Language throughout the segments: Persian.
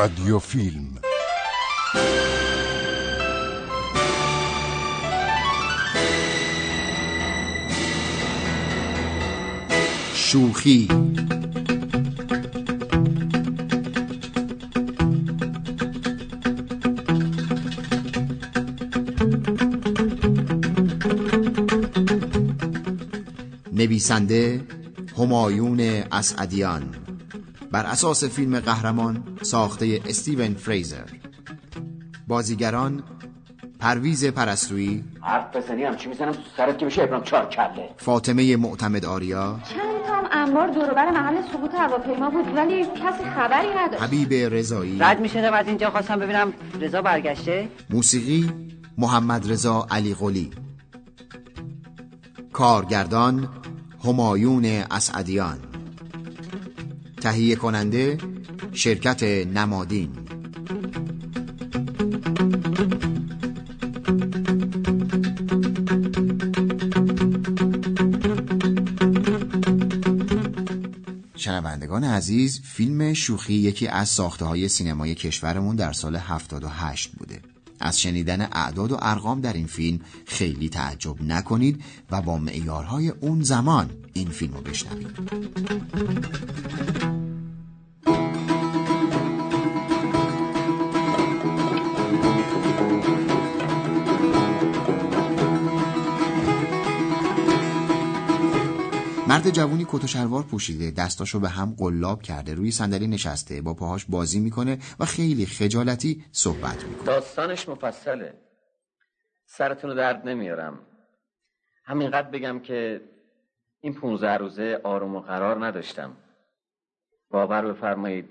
رادیو فیلم شوخی. نویسنده همایون اسعدیان. بر اساس فیلم قهرمان ساخته استیون فریزر. بازیگران پرویز پرستویی. حرف بزنی هم چی می‌زنم؟ تو سرت که بشه؟ ابرام چهار کله. فاطمه معتمد آریا. چند تا هم انبار دوروبر محل سقوط هواپیما بود ولی کسی خبری نداشت. حبیب رضایی. رد می‌شدم از اینجا خواستم ببینم رضا برگشته. موسیقی محمد رضا علی قلی. کارگردان همایون اسعدیان. تهیه کننده شرکت نمادین. شنوندگان عزیز فیلم شوخی یکی از ساخته های سینمای کشورمون در سال 78 بوده. از شنیدن اعداد و ارقام در این فیلم خیلی تعجب نکنید و با معیارهای اون زمان این فیلم رو بشنوید. مرد جوونی کت و شلوار پوشیده دستاشو به هم قلاب کرده روی صندلی نشسته با پاهاش بازی می‌کنه و خیلی خجالتی صحبت می‌کنه. داستانش مفصله. سرتون رو درد نمیارم. همینقدر بگم که این پونزه روزه آروم و قرار نداشتم. باور بفرمایید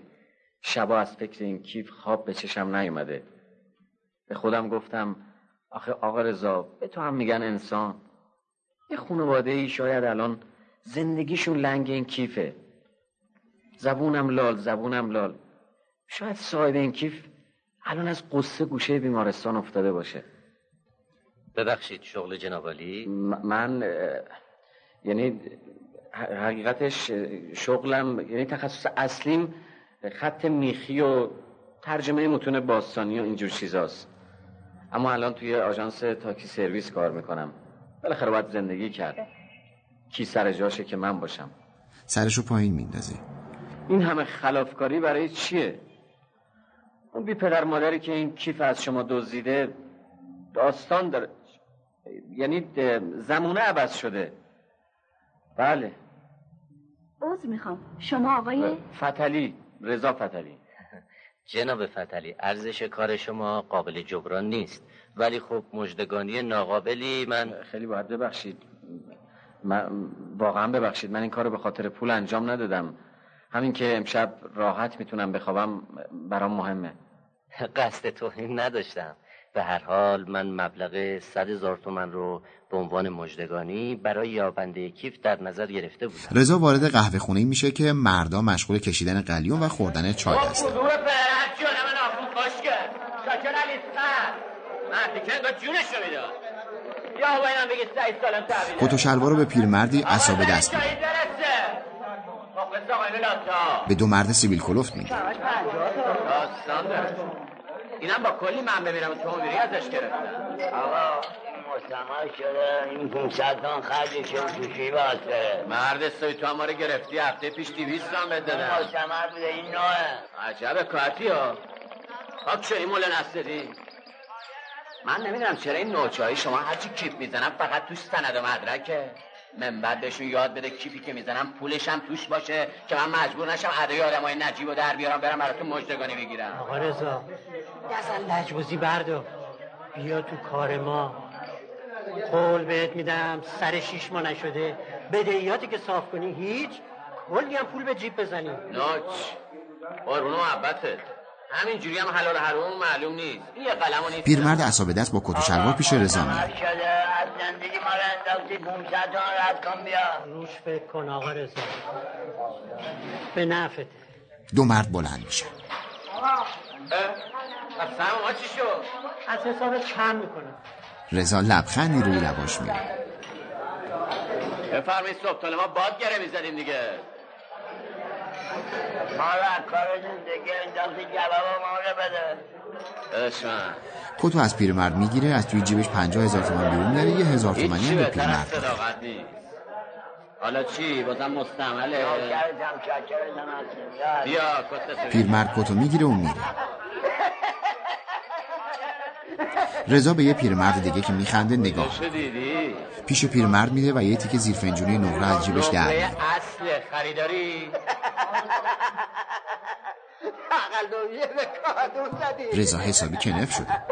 شبا از فکر این کیف خواب به چشم نیومده. به خودم گفتم آخه آقا رضا به تو هم میگن انسان. یه خانواده ای شاید الان زندگیشون لنگ این کیفه. زبونم لال زبونم لال. شاید صاحب این کیف الان از قصه گوشه بیمارستان افتاده باشه. ببخشید شغل جنابالی من یعنی حقیقتش شغلم یعنی تخصص اصلیم خط میخی و ترجمه متون باستانی و اینجور چیزاست. اما الان توی آژانس تاکسی سرویس کار می‌کنم. بالاخره باید زندگی کرد. کی سر جاشه که من باشم؟ سرشو پایین میندازه. این همه خلافکاری برای چیه؟ اون بی پدر مادری که این کیف از شما دزدیده داستان داره. یعنی ده- زمونه عوض شده. بله. عذر می‌خوام. شما آقای؟ فتلی رضا فتلی. جناب فتلی ارزش کار شما قابل جبران نیست. ولی خب مجدگانی ناقابلی من خیلی باید ببخشید. من واقعا ببخشید من این کار رو به خاطر پول انجام ندادم. همین که امشب راحت می‌تونم بخوابم برام مهمه. قصد توهین نداشتم. به هر حال من مبلغ صد هزار تومن رو به عنوان مجدگانی برای یابنده کیف در نظر گرفته بودم. رضا وارد قهوه خونه میشه که مردا مشغول کشیدن قلیون و خوردن چای هستن. علی سر. مردی که انگار جونشو می‌داد. کت و شلوار رو به پیرمردی عصابه دست میده. به دو مرد سیبیل کلفت میگه. اینم با کلی من ببینم تو میری ازش گرفتم آقا مستمر شده. این 500 تن خرجش توشی واسه مرد سوی تو ما رو گرفتی هفته پیش دیویست هم بهت دادم مستمر بوده این نوعه. عجب کارتی ها خب چه این مولا نصری من نمی‌دونم چرا این نوچه شما هرچی کیپ می‌زنم فقط توش سند و مدرکه. من بعد بهشون یاد بده کیپی که می‌زنم پولش هم توش باشه که من مجبور نشم ادای آدم های نجیب و در بیارم برم براتون مجدگانی بگیرم. آقا رضا اصلا لجبازی بردار بیا تو کار ما. قول بهت میدم سر شیش ماه نشده. بدهیاتی که صاف کنی هیچ. کلی هم پول به جیب بزنی. نوچ قربون محبتت. همینجوری هم حلال حروم معلوم نیست. این یه قلم و نیست. پیرمرد عصابه دست با کت و شلوار پیش رضا میاد شده از زندگی ما رو انداختی 500 تن رد کن بیا. روش فکر کن آقا رضا. به نفته دو مرد بلند میشه پس سهم ما چی شد؟ از حسابت کم می‌کنم؟ رضا لبخندی روی لباش میاد بفرمایید صبح ما باد گره می‌زدیم دیگه. مالا کار زندگی انداختی جواب ما رو بده. کتو از پیرمرد می‌گیره از توی جیبش پنجاه هزار تومن بیرون میاره یه هزار تومنی هم به پیرمرد میده. حالا چی؟ بازم مستعمله. بیا پیرمرد کتو می‌گیره و میره. رضا به یه پیرمرد دیگه که میخنده نگاه؟ پیش پیرمرد میره و یه تیکه زیر فنجونی نقره از جیبش در میاره. اصل خریداری؟ رضا حسابی کنف شده.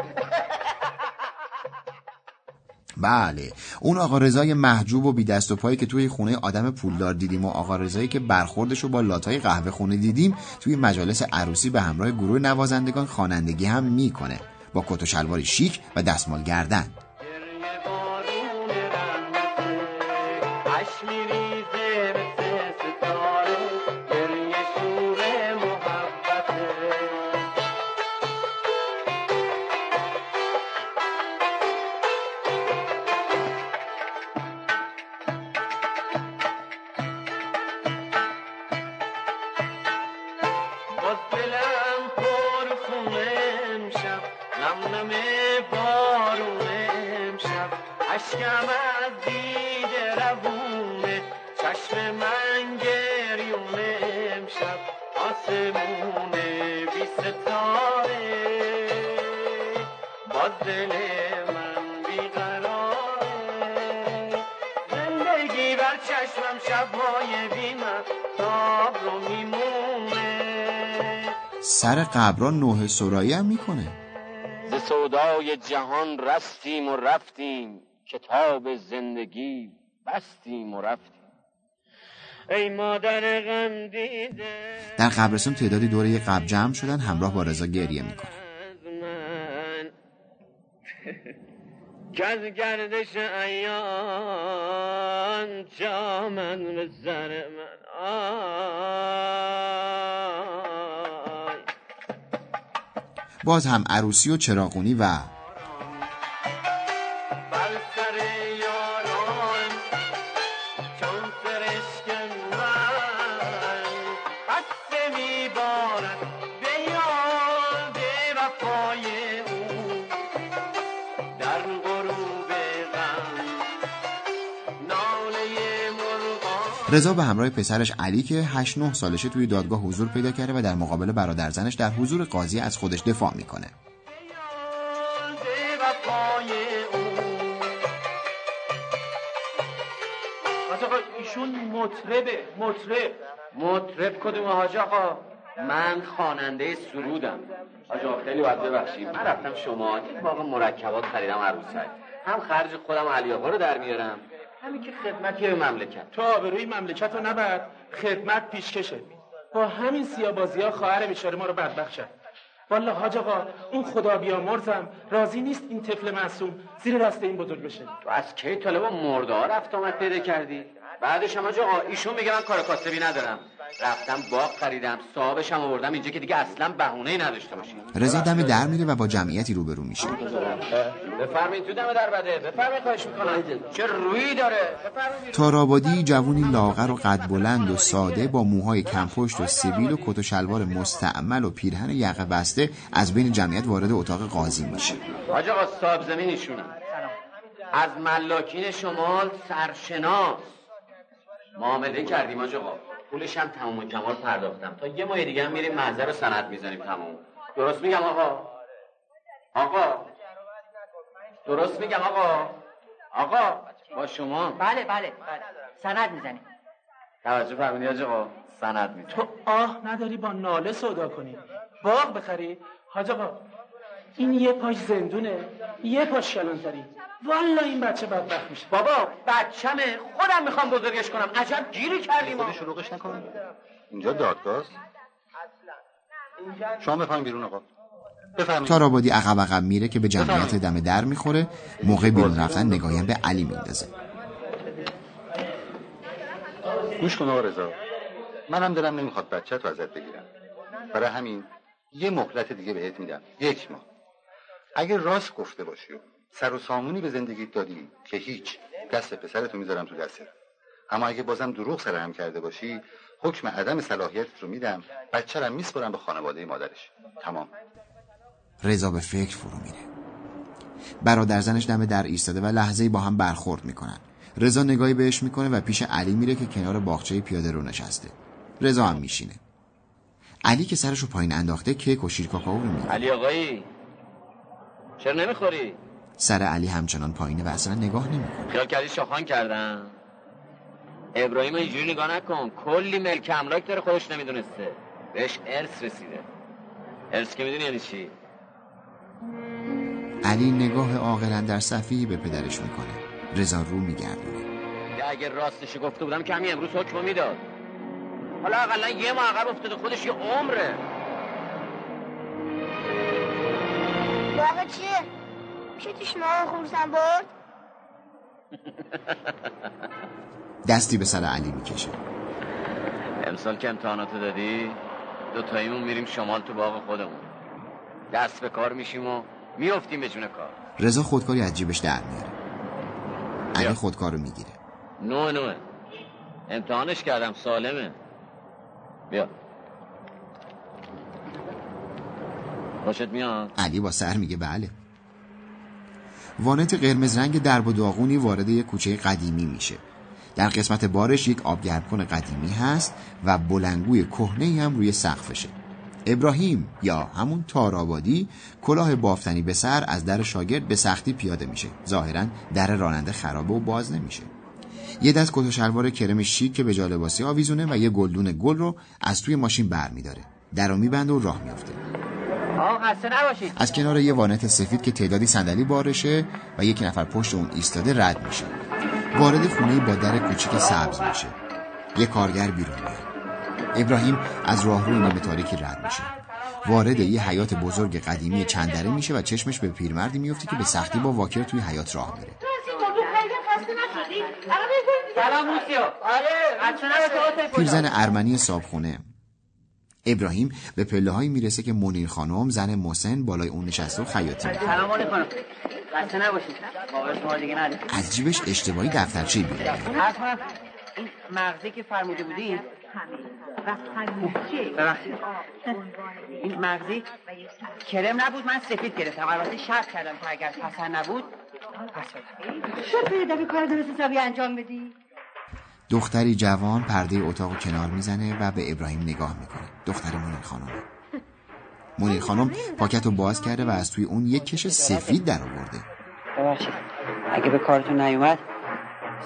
بله اون آقا رضای محجوب و بی دست و پایی که توی خونه آدم پولدار دیدیم و آقا رضایی که برخوردش رو با لاتای قهوه خونه دیدیم توی مجالس عروسی به همراه گروه نوازندگان خوانندگی هم می‌کنه. با کت و شلوار شیک و دستمال گردن. قبران نوه سرایی هم می‌کنه. ز سودای جهان رستیم و رفتیم کتاب زندگی بستیم و رفتیم. ای مادر غم دیده. در قبرستان تعدادی دوره یه قبر جمع شدن همراه با رضا گریه از از گردش ایان جامن به من باز هم عروسی و چراغونی و رضا به همراه پسرش علی که 8 9 سالشه توی دادگاه حضور پیدا کرده و در مقابل برادر زنش در حضور قاضی از خودش دفاع می‌کنه. ایشون مطربه مطرب. مطرب کدوم حاج آقا؟ من خواننده سرودم. حاج آقا خیلی باید ببخشید. من رفتم شما. یک باغ مرکبات خریدم عروسک. هم خرج خودم علی آقا رو در میارم. همین که خدمتی به مملکت. تو آبروی مملکت رو نبرد خدمت پیشکشه با همین سیابازی ها خواهر بیچاره ما رو بدبخت شد والا حاج آقا اون خدا بیامرزم راضی نیست این طفل معصوم زیر دست این بزرگ بشه. تو از کی طالب مرده ها رفت آمد پیدا کردی؟ بعدش هم آقا ایشون میگه من کار کاسبی ندارم. رفتم باغ خریدم صاحبش هم آوردم اینجا که دیگه اصلا بهونه ای نداشته باشید رضا دم در میره و با جمعیتی روبرو میشه. بفرمایید تو دم در بده. بفرمایید خواهش می‌کنم. چه رویی داره؟ تارابادی جوونی لاغر و قد بلند و ساده با موهای کمپشت و سیبیل و کت و شلوار مستعمل و پیرهن یقه بسته از بین جمعیت وارد اتاق قاضی میشه. حاج آقا صاحب زمینشونم از ملاکین شمال سرشناس. معامله کردیم آقا پولش هم تمام و کمال پرداختم. تا یه ماه دیگه هم میریم محضر رو سند می‌زنیم تمام. درست میگم آقا؟ آقا. درست میگم آقا؟ آقا با شما. بله بله بله. سند می‌زنیم. توجه فرمودی حاج آقا؟ سند می‌زنیم. تو آه نداری با ناله سودا کنی. باغ بخری. حاج آقا این یه پاش زندونه یه پاش کلانتری والا این بچه بدبخت میشه. بابا بچمه خودم می‌خوام بزرگش کنم. عجب گیری کردیم ما. شلوغش نکن. اینجا دادگاه شما بفهمین بیرون آقا. تارابادی عقب عقب میره که به جمعیت دم در می‌خوره موقع بیرون رفتن نگاهی هم به علی میندازه. گوش کن آقا رضا. منم دلم نمی‌خواد بچه تو ازت بگیرم. برای همین یه مهلت دیگه بهت میدم. یک ماه. اگه راست گفته باشی. و سر و سامونی به زندگیت دادی که هیچ. دست پسرتو می‌ذارم تو دسته اما اگه بازم دروغ سرهم کرده باشی حکم عدم صلاحیت رو میدم. بچه رو میسپرم به خانواده مادرش. تمام. رضا به فکر فرو میره. برادر زنش دم در ایستاده و لحظه با هم برخورد می‌کنن. رضا نگاهی بهش می‌کنه و پیش علی میره که کنار باغچه پیاده رو نشسته. رضا هم میشینه. علی که سرشو پایین انداخته کیک و شیر کاکائو رو میگه علی آقایی چرا نمی‌خوری؟ سر علی همچنان پایینه و اصلا نگاه نمی‌کنه. خیال کردی شاخان کردن ابراهیم اینجوری نگاه نکن. کلی ملک املاک داره خودش نمی‌دونسته. بهش ارث رسیده. ارث که می‌دونی یعنی چی؟ علی نگاه عاقلا در صفی به پدرش می‌کنه. رضا رو میگردونه. اگه راستش گفته بودم که همین امروز حکم می‌داد. حالا اقلا یه ماه عقب افتاده خودش یه عمره. چیه؟ میشه خورسم برد؟ دستی به سر علی می‌کشه. امسال که امتحاناتو دادی؟ دوتاییمون میریم شمال تو باغ خودمون. دست به کار میشیم و میفتیم به جون کار. رضا خودکاری از جیبش در میاره. علی خودکارو می‌گیره. نوه نوه. امتحانش کردم سالمه. بیا. خوشت میاد؟ علی با سر میگه بله. وانت قرمز رنگ درب و داغونی وارد یک کوچه قدیمی میشه. در قسمت بارش یک آبگردکن قدیمی هست و بلنگوی کهنه هم روی سقفشه. ابراهیم یا همون تارابادی کلاه بافتنی به سر از در شاگرد به سختی پیاده میشه. ظاهرا در راننده خرابه و باز نمیشه. یه دست کت و شلوار کرم شیک که به جا لباسی آویزونه و یه گلدون گل رو از توی ماشین بر میداره در میبنده و راه نباشید از کنار یه وانت سفید که تعدادی صندلی بارشه و یک نفر پشت اون ایستاده رد میشه. وارد خونه با در کوچیک سبز میشه. یه کارگر بیرون میاد. ابراهیم از راهروی نیمه تاریکی رد میشه. وارد یه حیات بزرگ قدیمی چند دره میشه و چشمش به پیرمردی میفته که به سختی با واکر توی حیات راه میره آره پیرزن ارمنی صابخونه. ابراهیم به پله هایی می‌رسه که منیر خانم زن محسن بالای اون نشسته و خیاطی. می‌کنه سلام نداره از جیبش اشتباهی دفترچه بیرون این مغزی که فرموده بودی ببخشید. این مغزی کرم نبود من سفید گرفتم. البته شرط کردم که اگر پسند نبود پس بدم شد پیدا کار درست حسابی انجام بدی؟ دختری جوان پرده اتاق کنار می‌زنه و به ابراهیم نگاه می‌کنه. دختر منیر خانم منیر خانم پاکت رو باز کرده و از توی اون یک کش سفید در آورده. ببخشید. اگه به کارتون نیومد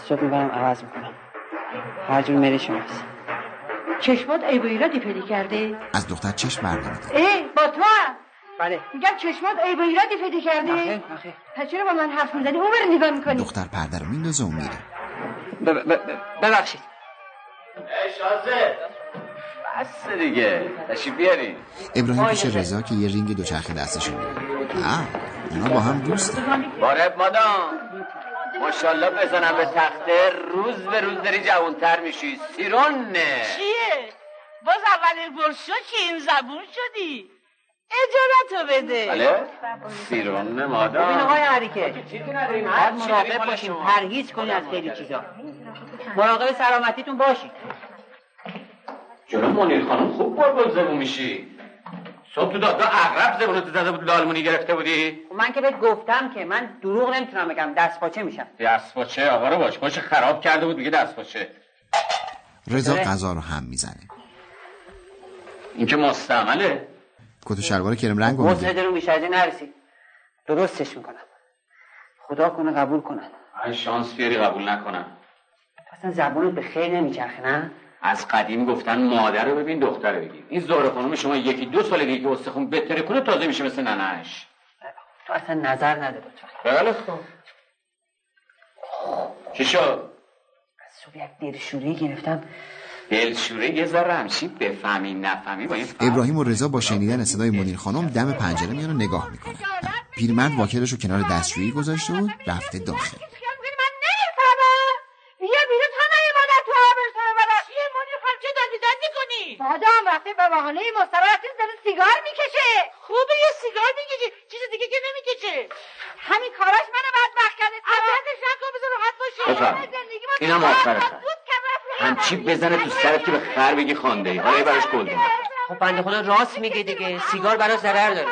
صبح می‌برم عوض می‌کنم. هر جور میری شماست چشمات عیب و ایرادی پیدا کرده؟ از دختر چشم بر نمی‌داره. ای با تو هم. بله. میگم چشمات عیب و ایرادی پیدا کرده؟ آخه آخه. پس چرا با من حرف می‌زنی؟ اون بر نگاه می‌کنی؟ دختر پرده رو میندازه و میره. ببخشید. ای شازه. بس دیگه. تشریف بیارین ابراهیم پیش رضا که یه رینگ دوچرخه دستش می‌گیره آه اونا با هم دوستن بارب مادام. ماشاءالله بزنم به تخته. روز به روز داری جوانتر میشی. سیرونه. چیه؟ باز اولین برشو که این زبون شدی. اجارتو بده. بله. سیرونه ببین مادام آقای عریکه باید مراقب باشیم. پرهیز کنیم از خیلی چیزا. مراقب سلامتیتون باشید. جلو منیر خانم خوب بلبل زبون میشی. صبح تو دادا اغرب زبونتو زده بود لالمونی گرفته بودی؟ من که بهت گفتم که من دروغ نمی‌تونم بگم. دست پاچه میشم. دست باچه آقا رو باش. باشه خراب کرده بود میگه دست باچه رضا. غذا رو هم می‌زنه. این که مستعمله. کت و شلوار کرم رنگ رو میده رو بیشتر نرسید. درستش می‌کنم. خدا کنه قبول کنن ای شانس بیاری قبول نکنم. اصلا زبونت به خیر نمیچرخه نه؟ از قدیم گفتن مادر رو ببین دختر رو بگیر. این زهره خانم شما یکی دو سال دیگه که استخون بهتره کنه تازه میشه مثل ننهش. تو اصلا نظر نده لطفا. بله. خب چی شد؟ از صبح یک دلشوری گرفتم. دلشوره یه ذره همچین بفهمی نفهمی با این. ابراهیم و رضا با شنیدن صدای منیر خانم دم پنجره میان و نگاه می‌کنن پیرمرد واکرش رو کنار دستشویی گذاشته و رفته داخل مادام وقتی به بهانه مستراح رفتیم داره سیگار می‌کشه خوبه یه سیگار می‌کشه چیز دیگه که نمی‌کشه همین کاراش منو بدبخت کرده اذیتش نکن بذار راحت باشه بفهم. زندگی ما اینم رفت همچی بزنه تو سرت که به خر بگی خانده ای حالا براش گل خب بنده خدا راست میگه دیگه سیگار برای ضرر داره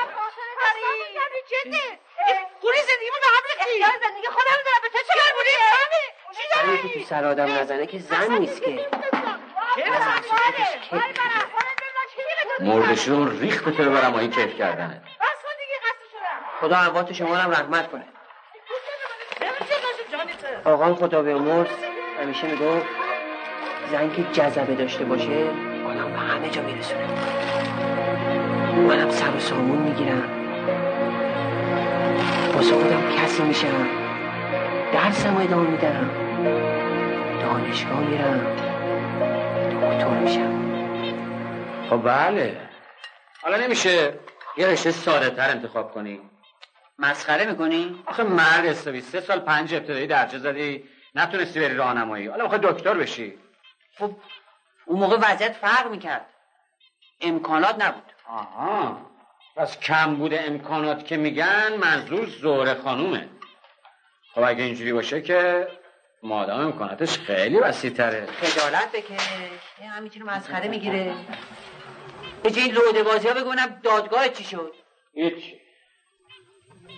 پولی زندگی به هم ریختی زندگی خودم دارم به تو چه بودی زنی که تو سر آدم نزنه که زن نیست که مردشون ریخت تو رو برم این کیف کردنه. خدا اموات شما هم رحمت کنه. آقام خدا به امور همیشه می‌گفت زن که جذبه داشته باشه آدم به همه جا میرسونه. منم سر و سامون می‌گیرم. واسه خودم کسی میشم. درسم ادامه میدم. دانشگاه میرم. دکتر میشم خب بله. حالا نمیشه یه رشته ساده تر انتخاب کنی. مسخره می‌کنی؟ آخه مرد استوی سه سال پنج ابتدایی درجه زدی نتونستی بری راهنمایی. حالا می‌خوای دکتر بشی. خب اون موقع وضعیت فرق می‌کرد. امکانات نبود. آها. پس کم بوده امکانات که میگن منظور زور خانومه. خب اگه اینجوری باشه که مادام امکاناتش خیلی وسیع تره خجالت بکش همینجوری مسخره می‌گیره. به جای لوده بازی ها بگونم دادگاه چی شد؟ هیچ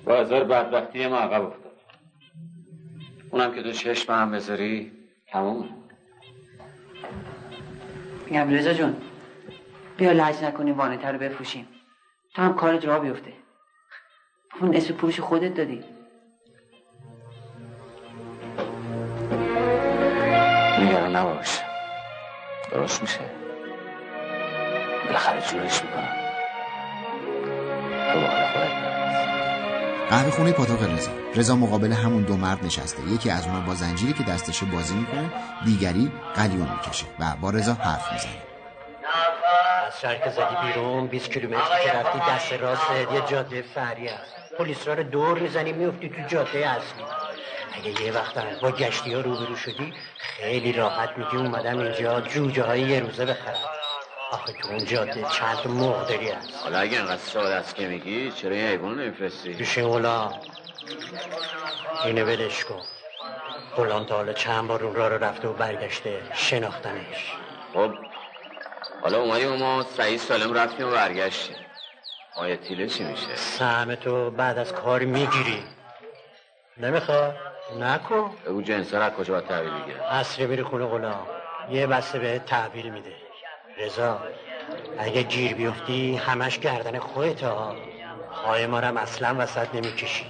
بازار بدبختی ما عقب افتاد. اونم که تو چشم هم بذاری تموم. میگم رضا جون بیا لج نکنیم وانتر رو بفروشیم. تا هم کارت را بیفته. اون اسم پولش خودت دادی. نباش درست میشه. بالاخره جورش می‌کنم. تو خودت قهوه خونه پاتوق رضا. رضا مقابل همون دو مرد نشسته. یکی از اونها با زنجیری که دستش بازی می‌کنه دیگری قلیون می‌کشه و با رضا حرف می‌زنه. از شهر که زدی بیرون 20 کیلومتر که رفتی دست راست یه جاده فری است پلیس را رو دور می‌زنی میفتی تو جاده اصلی. اگه یه وقت با گشتی ها روبرو شدی خیلی راحت میگی اومدم اینجا جوجه های یه روزه بخرم آخه تو اون جاده چند مقدری هست. حالا اگه اینقدر ساده است که میگی چرا این حیوان نمیفرستی؟ پیش اولا اینه ولش کن. غلام تا حالا چند بار اون را رو رفته و برگشته شناختنش. خب حالا اومدیم ما سعی سالم رفتیم و برگشتیم. آیا تیله چی میشه؟ سهم تو بعد از کار می‌گیری. نمی‌خواد نکن. بگو جنسا را کجا باید تحویل بگیرم اصری میری خونه غلام یه بسته به تحویل میده. رضا اگه گیر بیفتی همش گردن خودت ها. خواهی ما رم اصلا وسط نمی‌کشی.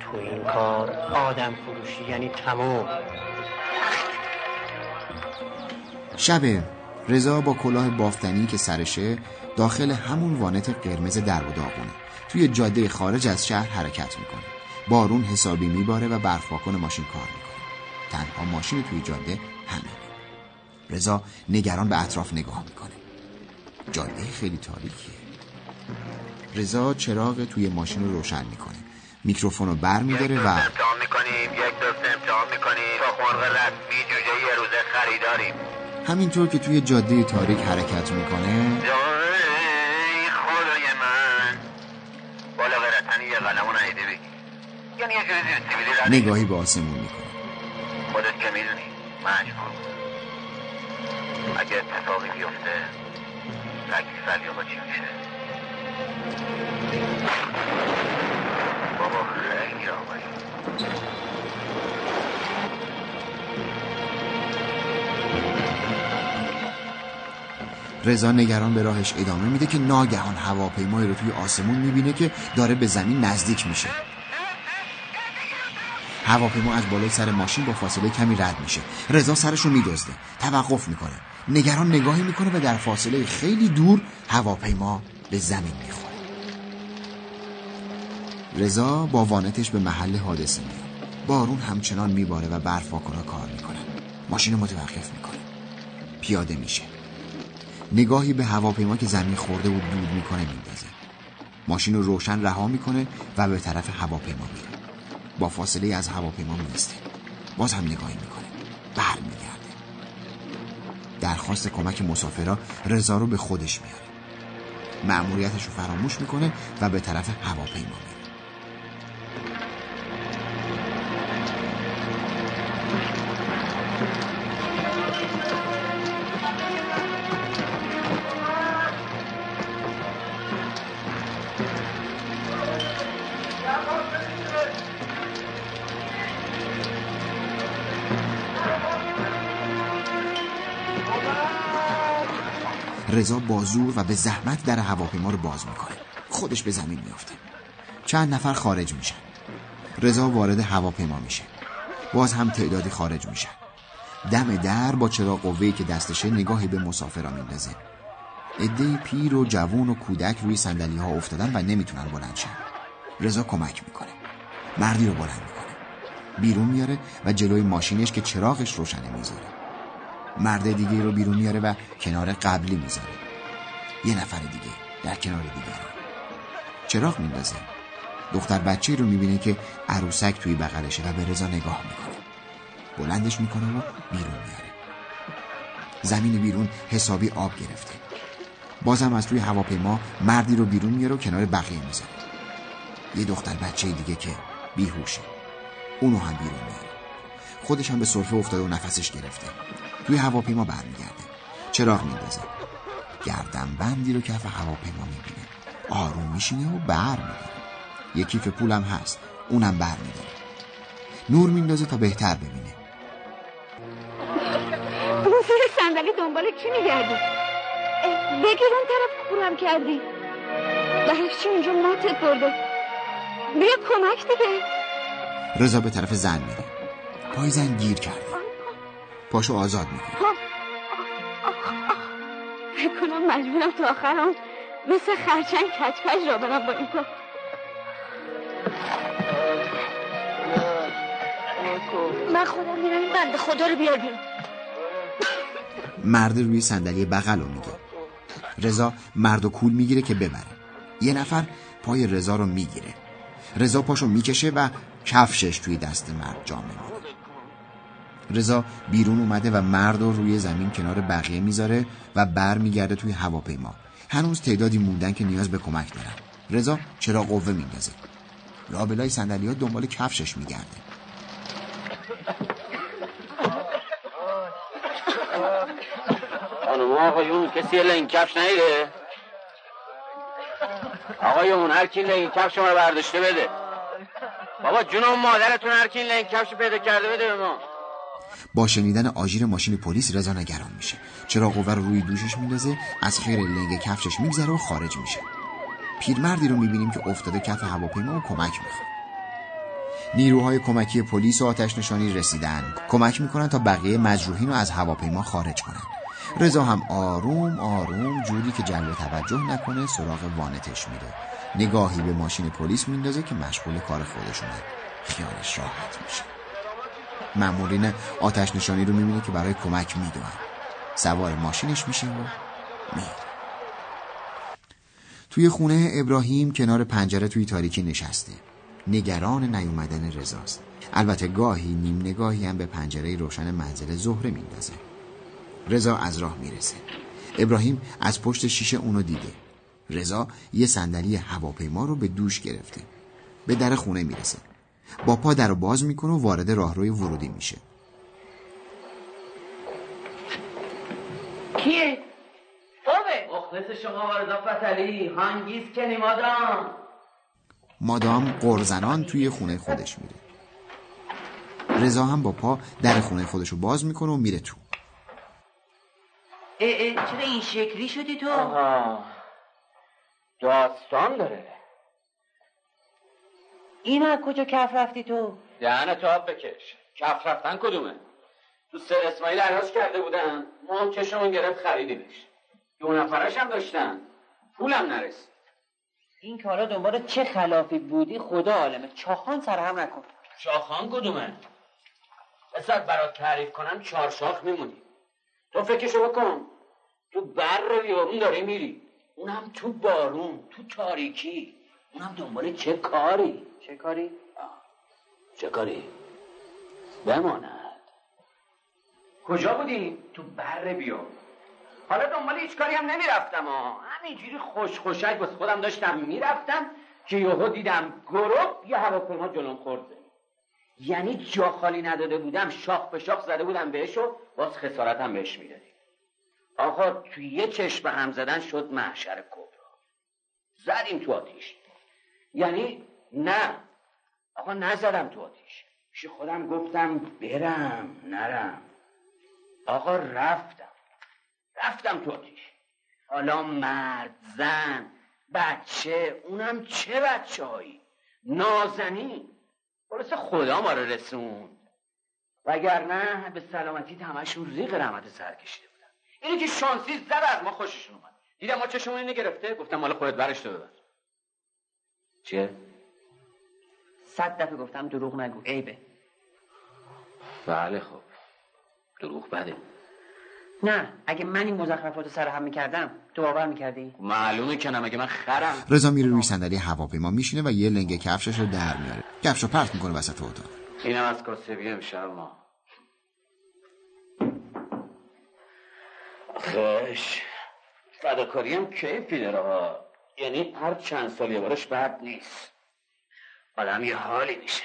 تو این کار آدم فروشی یعنی تموم. شب. رضا با کلاه بافتنی که سرشه داخل همون وانت قرمز در و داغونه. توی جاده خارج از شهر حرکت می‌کنه. بارون حسابی میباره و برفاکن ماشین کار می‌کنه. تنها ماشین توی جاده همینه. رضا نگران به اطراف نگاه می‌کنه. جاده خیلی تاریکیه. رضا چراغ توی ماشین رو روشن می‌کنه. میکروفون رو بر میداره و امتحان می‌کنیم یک دوست امتحان می‌کنیم. با مرغ رسمی جوجه یه روزه خریداریم. همینطور که توی جاده تاریک حرکت می‌کنه ای خدای من. بالا غیرتنی یه قلم رو نهیده بگی یعنی یه جوری زیر سیبیلی رد نگاهی به آسمون می‌کنه. خودت که می‌دونی مجبور اگه اتفاقی بیفته تکلیف علیاقا چی میشه؟ بابا خیلی آقایی. رضا نگران به راهش ادامه میده که ناگهان هواپیمایی رو توی آسمون می‌بینه که داره به زمین نزدیک میشه. هواپیما از بالای سر ماشین با فاصله کمی رد میشه. رضا سرش رو میدزده. توقف می‌کنه. نگران نگاهی می‌کنه و در فاصله خیلی دور هواپیما به زمین می‌خوره. رضا با وانتش به محل حادثه میاد. بارون همچنان میباره و برف واکنا کار می‌کنن ماشین رو متوقف می‌کنه. پیاده میشه. نگاهی به هواپیما که زمین خورده و دود می‌کنه میندازه. ماشین رو روشن رها می‌کنه و به طرف هواپیما میره. با فاصله از هواپیما میسته باز هم نگاهی می‌کنه برمیگرده درخواست کمک مسافرا رضا رو به خودش میاره مأموریتش رو فراموش می‌کنه و به طرف هواپیما میره رضا با زور و به زحمت در هواپیما رو باز می‌کنه. خودش به زمین میافته. چند نفر خارج میشن. رضا وارد هواپیما میشه. باز هم تعدادی خارج میشن. دم در با چراغ قوه‌ای که دستشه نگاهی به مسافرا میندازه. عده پیر و جوون و کودک روی صندلی ها افتادن و نمی‌تونن بلند شن. رضا کمک می‌کنه. مردی رو بلند می‌کنه. بیرون میاره و جلوی ماشینش که چراغش روشنه می‌ذاره. مرد دیگه رو بیرون میاره و کنار قبلی می‌ذاره. یه نفر دیگه در کنار دیگه چراغ میندازه. دختر بچه رو می‌بینه که عروسک توی بغلشه و به رضا نگاه می‌کنه. بلندش می‌کنه و بیرون میاره. زمین بیرون حسابی آب گرفته. بازم از توی هواپیما مردی رو بیرون میاره و کنار بقیه می‌ذاره. یه دختر بچه دیگه که بیهوشه. اونو هم بیرون میاره. خودش هم به سرفه افتاده و نفسش گرفته. توی هواپیما برمیگرده. چراغ میندازه. گردن بندی رو کف هواپیما می‌بینه. آروم میشینه و بر میداره یه کیف پولم هست. اونم بر میداره نور میندازه تا بهتر ببینه. اون زیر صندلی دنبال کی میگردی؟ بگیر اون طرف کورم کردی. برای چی اونجا ماتت برده. بیا کمک دیگه. رضا به طرف زن میره. پای زن گیر کرده. پاشو آزاد می‌کنه فکر کنم مجبورم تا آخرم مثل خرچنگ کچکش را برم با این پا من خودم میرم این بنده خدا رو بیار بیرون مرد روی صندلی بغل رو میگه. رضا مرد و کول می‌گیره که ببره. یه نفر پای رضا رو می‌گیره. رضا پاشو می‌کشه و کفشش توی دست مرد جا میمونه رضا بیرون اومده و مرد رو روی زمین کنار بقیه می‌ذاره و بر میگرده توی هواپیما. هنوز تعدادی موندن که نیاز به کمک دارن. رضا چرا قوه میندازه؟ لابلای صندلی ها دنبال کفشش میگرده. خانم آقایون کسی لنگ کفش نیده آقایون هر کی لنگ کفش رو برداشته بده. بابا جون مادرتون هر کی لنگ کفش پیدا کرده بده به ما. با شنیدن آژیر ماشین پلیس رضا نگران میشه. چرا قوه رو روی دوشش میندازه از خیر لنگ کفشش میگذره و خارج میشه. پیرمردی رو می‌بینیم که افتاده کف هواپیما و کمک می‌خواد. نیروهای کمکی پلیس و آتش نشانی رسیدن. کمک می‌کنن تا بقیه مجروحین رو از هواپیما خارج کنن. رضا هم آروم آروم جوری که جلب توجه نکنه سراغ وانتش میره. نگاهی به ماشین پلیس میندازه که مشغول کار خودشونه خیالش راحت میشه. مامورین آتش نشانی رو می‌بینه که برای کمک می‌دونن. سوار ماشینش میشه و میره توی خونه ابراهیم کنار پنجره توی تاریکی نشسته. نگران نیومدن رضاست البته گاهی نیم نگاهی هم به پنجره روشن منزل زهره میندازه. رضا از راه می‌رسه. ابراهیم از پشت شیشه اونو دیده. رضا یه صندلی هواپیما رو به دوش گرفته. به در خونه می‌رسه. با پا در باز می‌کنه و وارد راهروی ورودی میشه. کیه؟ توبه مخلص شما ورزا فتلی هنگیز کنی مادام. مادام قرزنان توی خونه خودش میره. رضا هم با پا در خونه خودش رو باز می‌کنه و میره تو. اه اه چرا این شکلی شدی تو؟ آها. داستان داره. این از کجا کف رفتی تو؟ دهن تو آب بکش. کف رفتن کدومه؟ تو سر اسماعیل عراض کرده بودن. ما هم چشمون گرفت خریدیمش. دو نفرش هم داشتن. پولم نرسید. این کارا دنبال چه خلافی بودی؟ خدا عالمه. چاخان سر هم نکن. شاخان کدومه؟ بسات برات تعریف کنم چهار شاخ میمونی. تو فکرشو بکن. تو بر بیارون داری میری. اونم تو بارون تو تاریکی. اونم دنبال چه کاری؟ چه کاری؟ چه کاری؟ بماند. کجا بودی؟ تو بر بیار حالا دنبال هیچ کاری هم نمی‌رفتم ها همینجوری خوش خوشک بس خودم داشتم می‌رفتم که یهو دیدم گروب یه هواپیما جلوم خورده. یعنی جا خالی نداده بودم شاخ به شاخ زده بودم بهش و باز خسارتم بهش می‌دادی آقا توی یه چشم هم زدن شد محشر کبرا. زدیم تو آتیش. یعنی نه. آقا نزدم تو آتیش. پیش خودم گفتم برم نرم. آقا رفتم. رفتم تو آتیش. حالا مرد زن بچه اونم چه بچه هایی نازنین. خلاص خدا ما رو رسون وگرنه به سلامتی همشون ریق رحمت سر کشیده بودن. اینه که شانسی زد از ما خوششون اومد. دیدم ما چشمون اینو گرفته گفتم مال خودت برش ببر. چیه؟ صد دفعه گفتم دروغ نگو. عیبه. بله خب. دروغ بده. نه اگه من این مزخرفات رو سر هم می‌کردم تو باور می‌کردی؟ معلومه که نه مگه من خرم. رضا میره روی صندلی هواپیما میشینه و یه لنگه کفشش رو در میاره. کفش رو پرت می‌کنه وسط اتاق. اینم از کاسبی امشب ما. آخش فداکاری هم کیفی داره ها یعنی هر چند سال یه بارش بد نیست. آدم یه حالی میشه.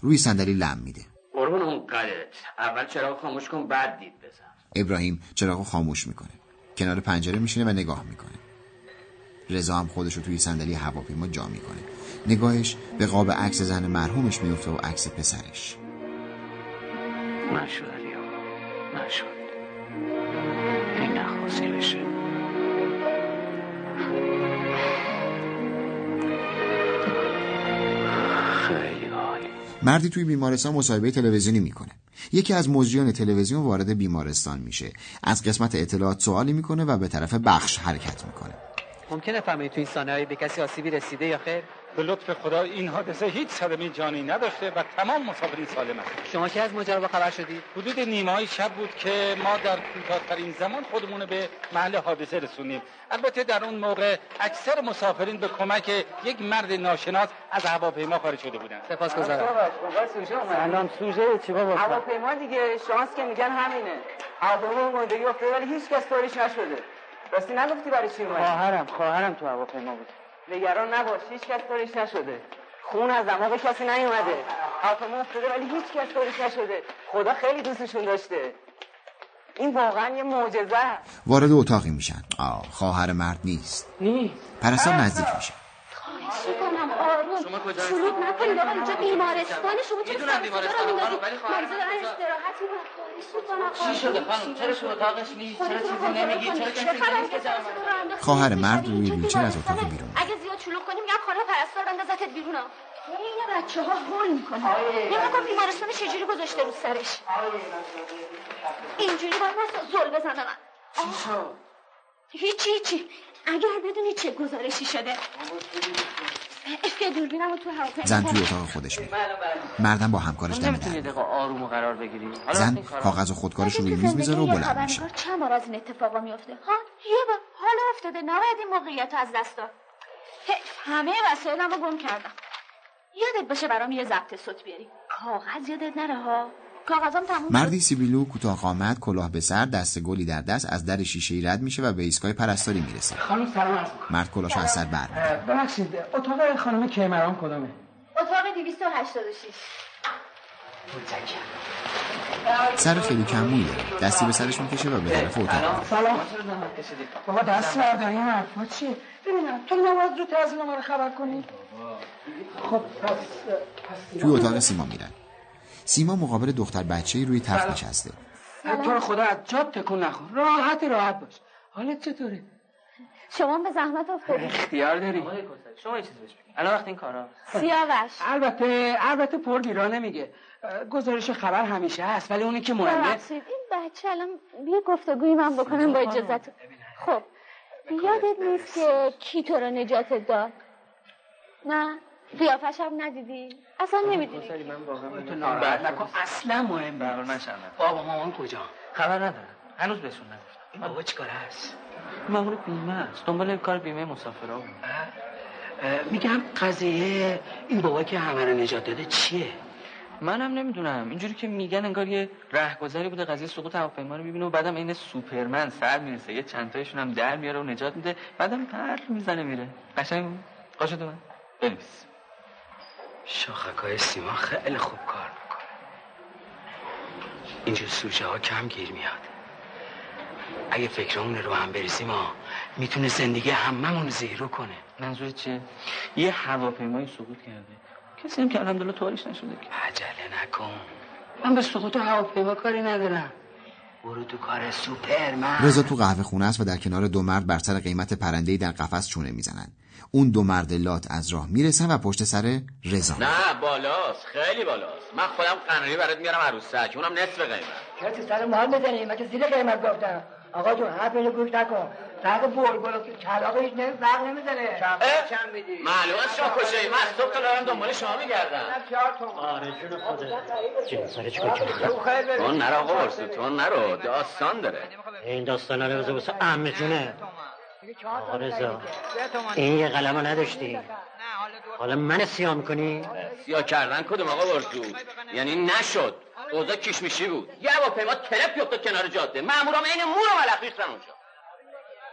روی صندلی لم میده. قربون اون قدرت اول چراغ خاموش کن بعد دید بزن. ابراهیم چراغ خاموش می‌کنه. کنار پنجره میشینه و نگاه می‌کنه. رضا هم خودش رو توی صندلی هواپیما جا می‌کنه. نگاهش به قاب عکس زن مرحومش میفته و عکس پسرش. نشد علی آقا نشد این نخواستی بشه. مردی توی بیمارستان مصاحبه تلویزیونی می‌کنه. یکی از مجریان تلویزیون وارد بیمارستان میشه. از قسمت اطلاعات سوالی می‌کنه و به طرف بخش حرکت می‌کنه. ممکنه فهمید تو این سانحه به کسی آسیبی رسیده یا خیر؟ به لطف خدا این حادثه هیچ صدمه جانی نداشته و تمام مسافرین سالم هست شما که از ماجرا با خبر شدید حدود نیمه های شب بود که ما در کوتاهترین زمان خودمون به محل حادثه رسونیم البته در اون موقع اکثر مسافرین به کمک یک مرد ناشناس از هواپیما خارج شده بودند. سپاسگزارم. الان سوژه چی بابا؟ هواپیما دیگه شانس که میگن همینه. هواپیما افتاده ولی هیچ کس طوریش نشده. راستی نگفتی برای چی اومدی؟ خواهرم خواهرم تو هواپیما بود. نگران نباش هیچ کس طوریش نشده. خون از دماغ کسی نیومده. هواپیما افتاده ولی هیچ کس طوریش نشده. خدا خیلی دوستشون داشته. این واقعا یه معجزه است. وارد اتاقی میشن. آه خواهر مرد نیست. نیست. پرستار. نزدیک میشه. می‌کنم آروم. شما کجا شلوغ نکنید آقا اینجا بیمارستان شما چرا می‌دونم سر بیمارستان مریضا دارن استراحتی رو خواهش می‌کنم. چی شده خانم؟ چرا تو اتاقش نیست. چرا چیزی نمیگی؟ چرا کسی نیست که؟ خواهر مرد روی ویلچر از اتاق بیرون اگه زیاد شلوغ کنیم میگم خانم پرستار بندازتت بیرون ها. این بچه ها هول می‌کنه نگاه کن بیمارستان چجوری گذاشته رو سرش؟ اینجوری باید نست زل بزن به من. هیچی هیچی اگر بدونی چه گزارشی شده. دوربینم تو هواپیما زن توی اتاق خودش میره. مردم با همکارش دم نمی‌تونی یه دقیقه آروم و قرار بگیری. حالا زن کاغذ و خودکارش رو روی میز می‌ذاره و بلند میشه. چند بار از این اتفاقا میفته ها؟ یه بار. حالا افتاده. نباید این موقعیت از دست داد. همه وسایلم رو گم کردم. یادت باشه برام یه ضبط صوت بیاری. کاغذ یادت نره ها. مردی سیبیلو کوتاه قامت کلاه به سر دست گلی در دست از در شیشه رد میشه و به ایستگاه پرستاری می‌رسه. خانم سلام عرض می‌کنم. مرد کلاش از سر بر ببخشید اتاق خانم کیمران کدومه اتاق 286 سر خیلی کمویه دستی به سرش می‌کشه و به طرف اتاق. سلام. بابا دست برداری این حرفا چیه؟ ببینم تو نباید رو از ما رو خبر کنی؟ خب پس پس توی اتاق سیما میرن. سیما مقابل دختر بچه روی تخت نشسته. تو رو خدا از جات تکون نخور. راحت راحت باش. حالت چطوره؟ شما به زحمت افتادید اختیار داری. شما یه چیزی بهش بگین الان وقت این کارا. سیاوش. البته البته پر گیرا نمیگه. گزارش خبر همیشه هست ولی اونی که مهمه ببخشید این بچه الان یه گفتگوی من بکنم با اجازت خب یادت نیست که کی تو رو نجاتت داد؟ نه؟ قیافش هم ندیدی؟ اصلا نمی‌دونی. من واقعا تو ناراحت نکن. اصلا مهم نیست. من شرمنده بابا مامان کجا؟ خبر ندارم. هنوز بهشون نگفتم. این بابا چیکار هست؟ مامور بیمه است. دنبال کار بیمه مسافرها بود. اه، میگم قضیه این بابا که همه رو نجات داده چیه؟ منم نمی‌دونم. اینجوری که میگن انگار یه رهگذری بوده قضیه سقوط هواپیما رو ببینه و بعدم عین سوپرمن سر می‌رسه. یه چند تایشون هم در میاره و نجات میده. بعدم پر می‌زنه میره. قشنگ؟ بود قاشو من؟ بنویس. شاخکای سیما خیلی خوب کار می‌کنه. اینجور سوژه ها کم گیر میاد. اگه فکرمون رو هم بریزیم ما می‌تونه زندگی هممون رو زیرو کنه. منظور چیه؟ یه هواپیمای سقوط کرده. کسی هم که الحمدلله طوریش نشده که. عجله نکن. من به سقوط هواپیما کاری ندارم. برو تو کار سوپرمن. رضا تو قهوه خونه است و در کنار دو مرد بر سر قیمت پرنده‌ای در قفس چونه می‌زنن. اون دو مرد لات از راه می‌رسن و پشت سر رضا. نه بالاست خیلی بالاست. من خودم قناری برات میارم عروسک اونم نصف قیمت. چرا تو سر مال بزنی من که زیر قیمت گفتم. آقا جون حرف اینو گوش نکن. فرق برگل و کلاق هیچ نمی فرق نمی‌زنه چند میدی؟ معلومه شما کجایی. من از صبح تا دارم دنبال شما میگردم. آره جون خودت. جنساره چیکار کردی تو نرو برسو تو نرو. داستان داره. این داستان رو واسه عمه جونه. آقا رضا این یه قلمو نداشتی؟ حالا من سیاه می‌کنی؟ سیاه کردن کدوم آقا برسو یعنی نشد. اوضاع کشمیشی بود. یه هواپیما تلپ افتاد کنار جاده. مامورام عین مو رو ملق ریختن اونجا.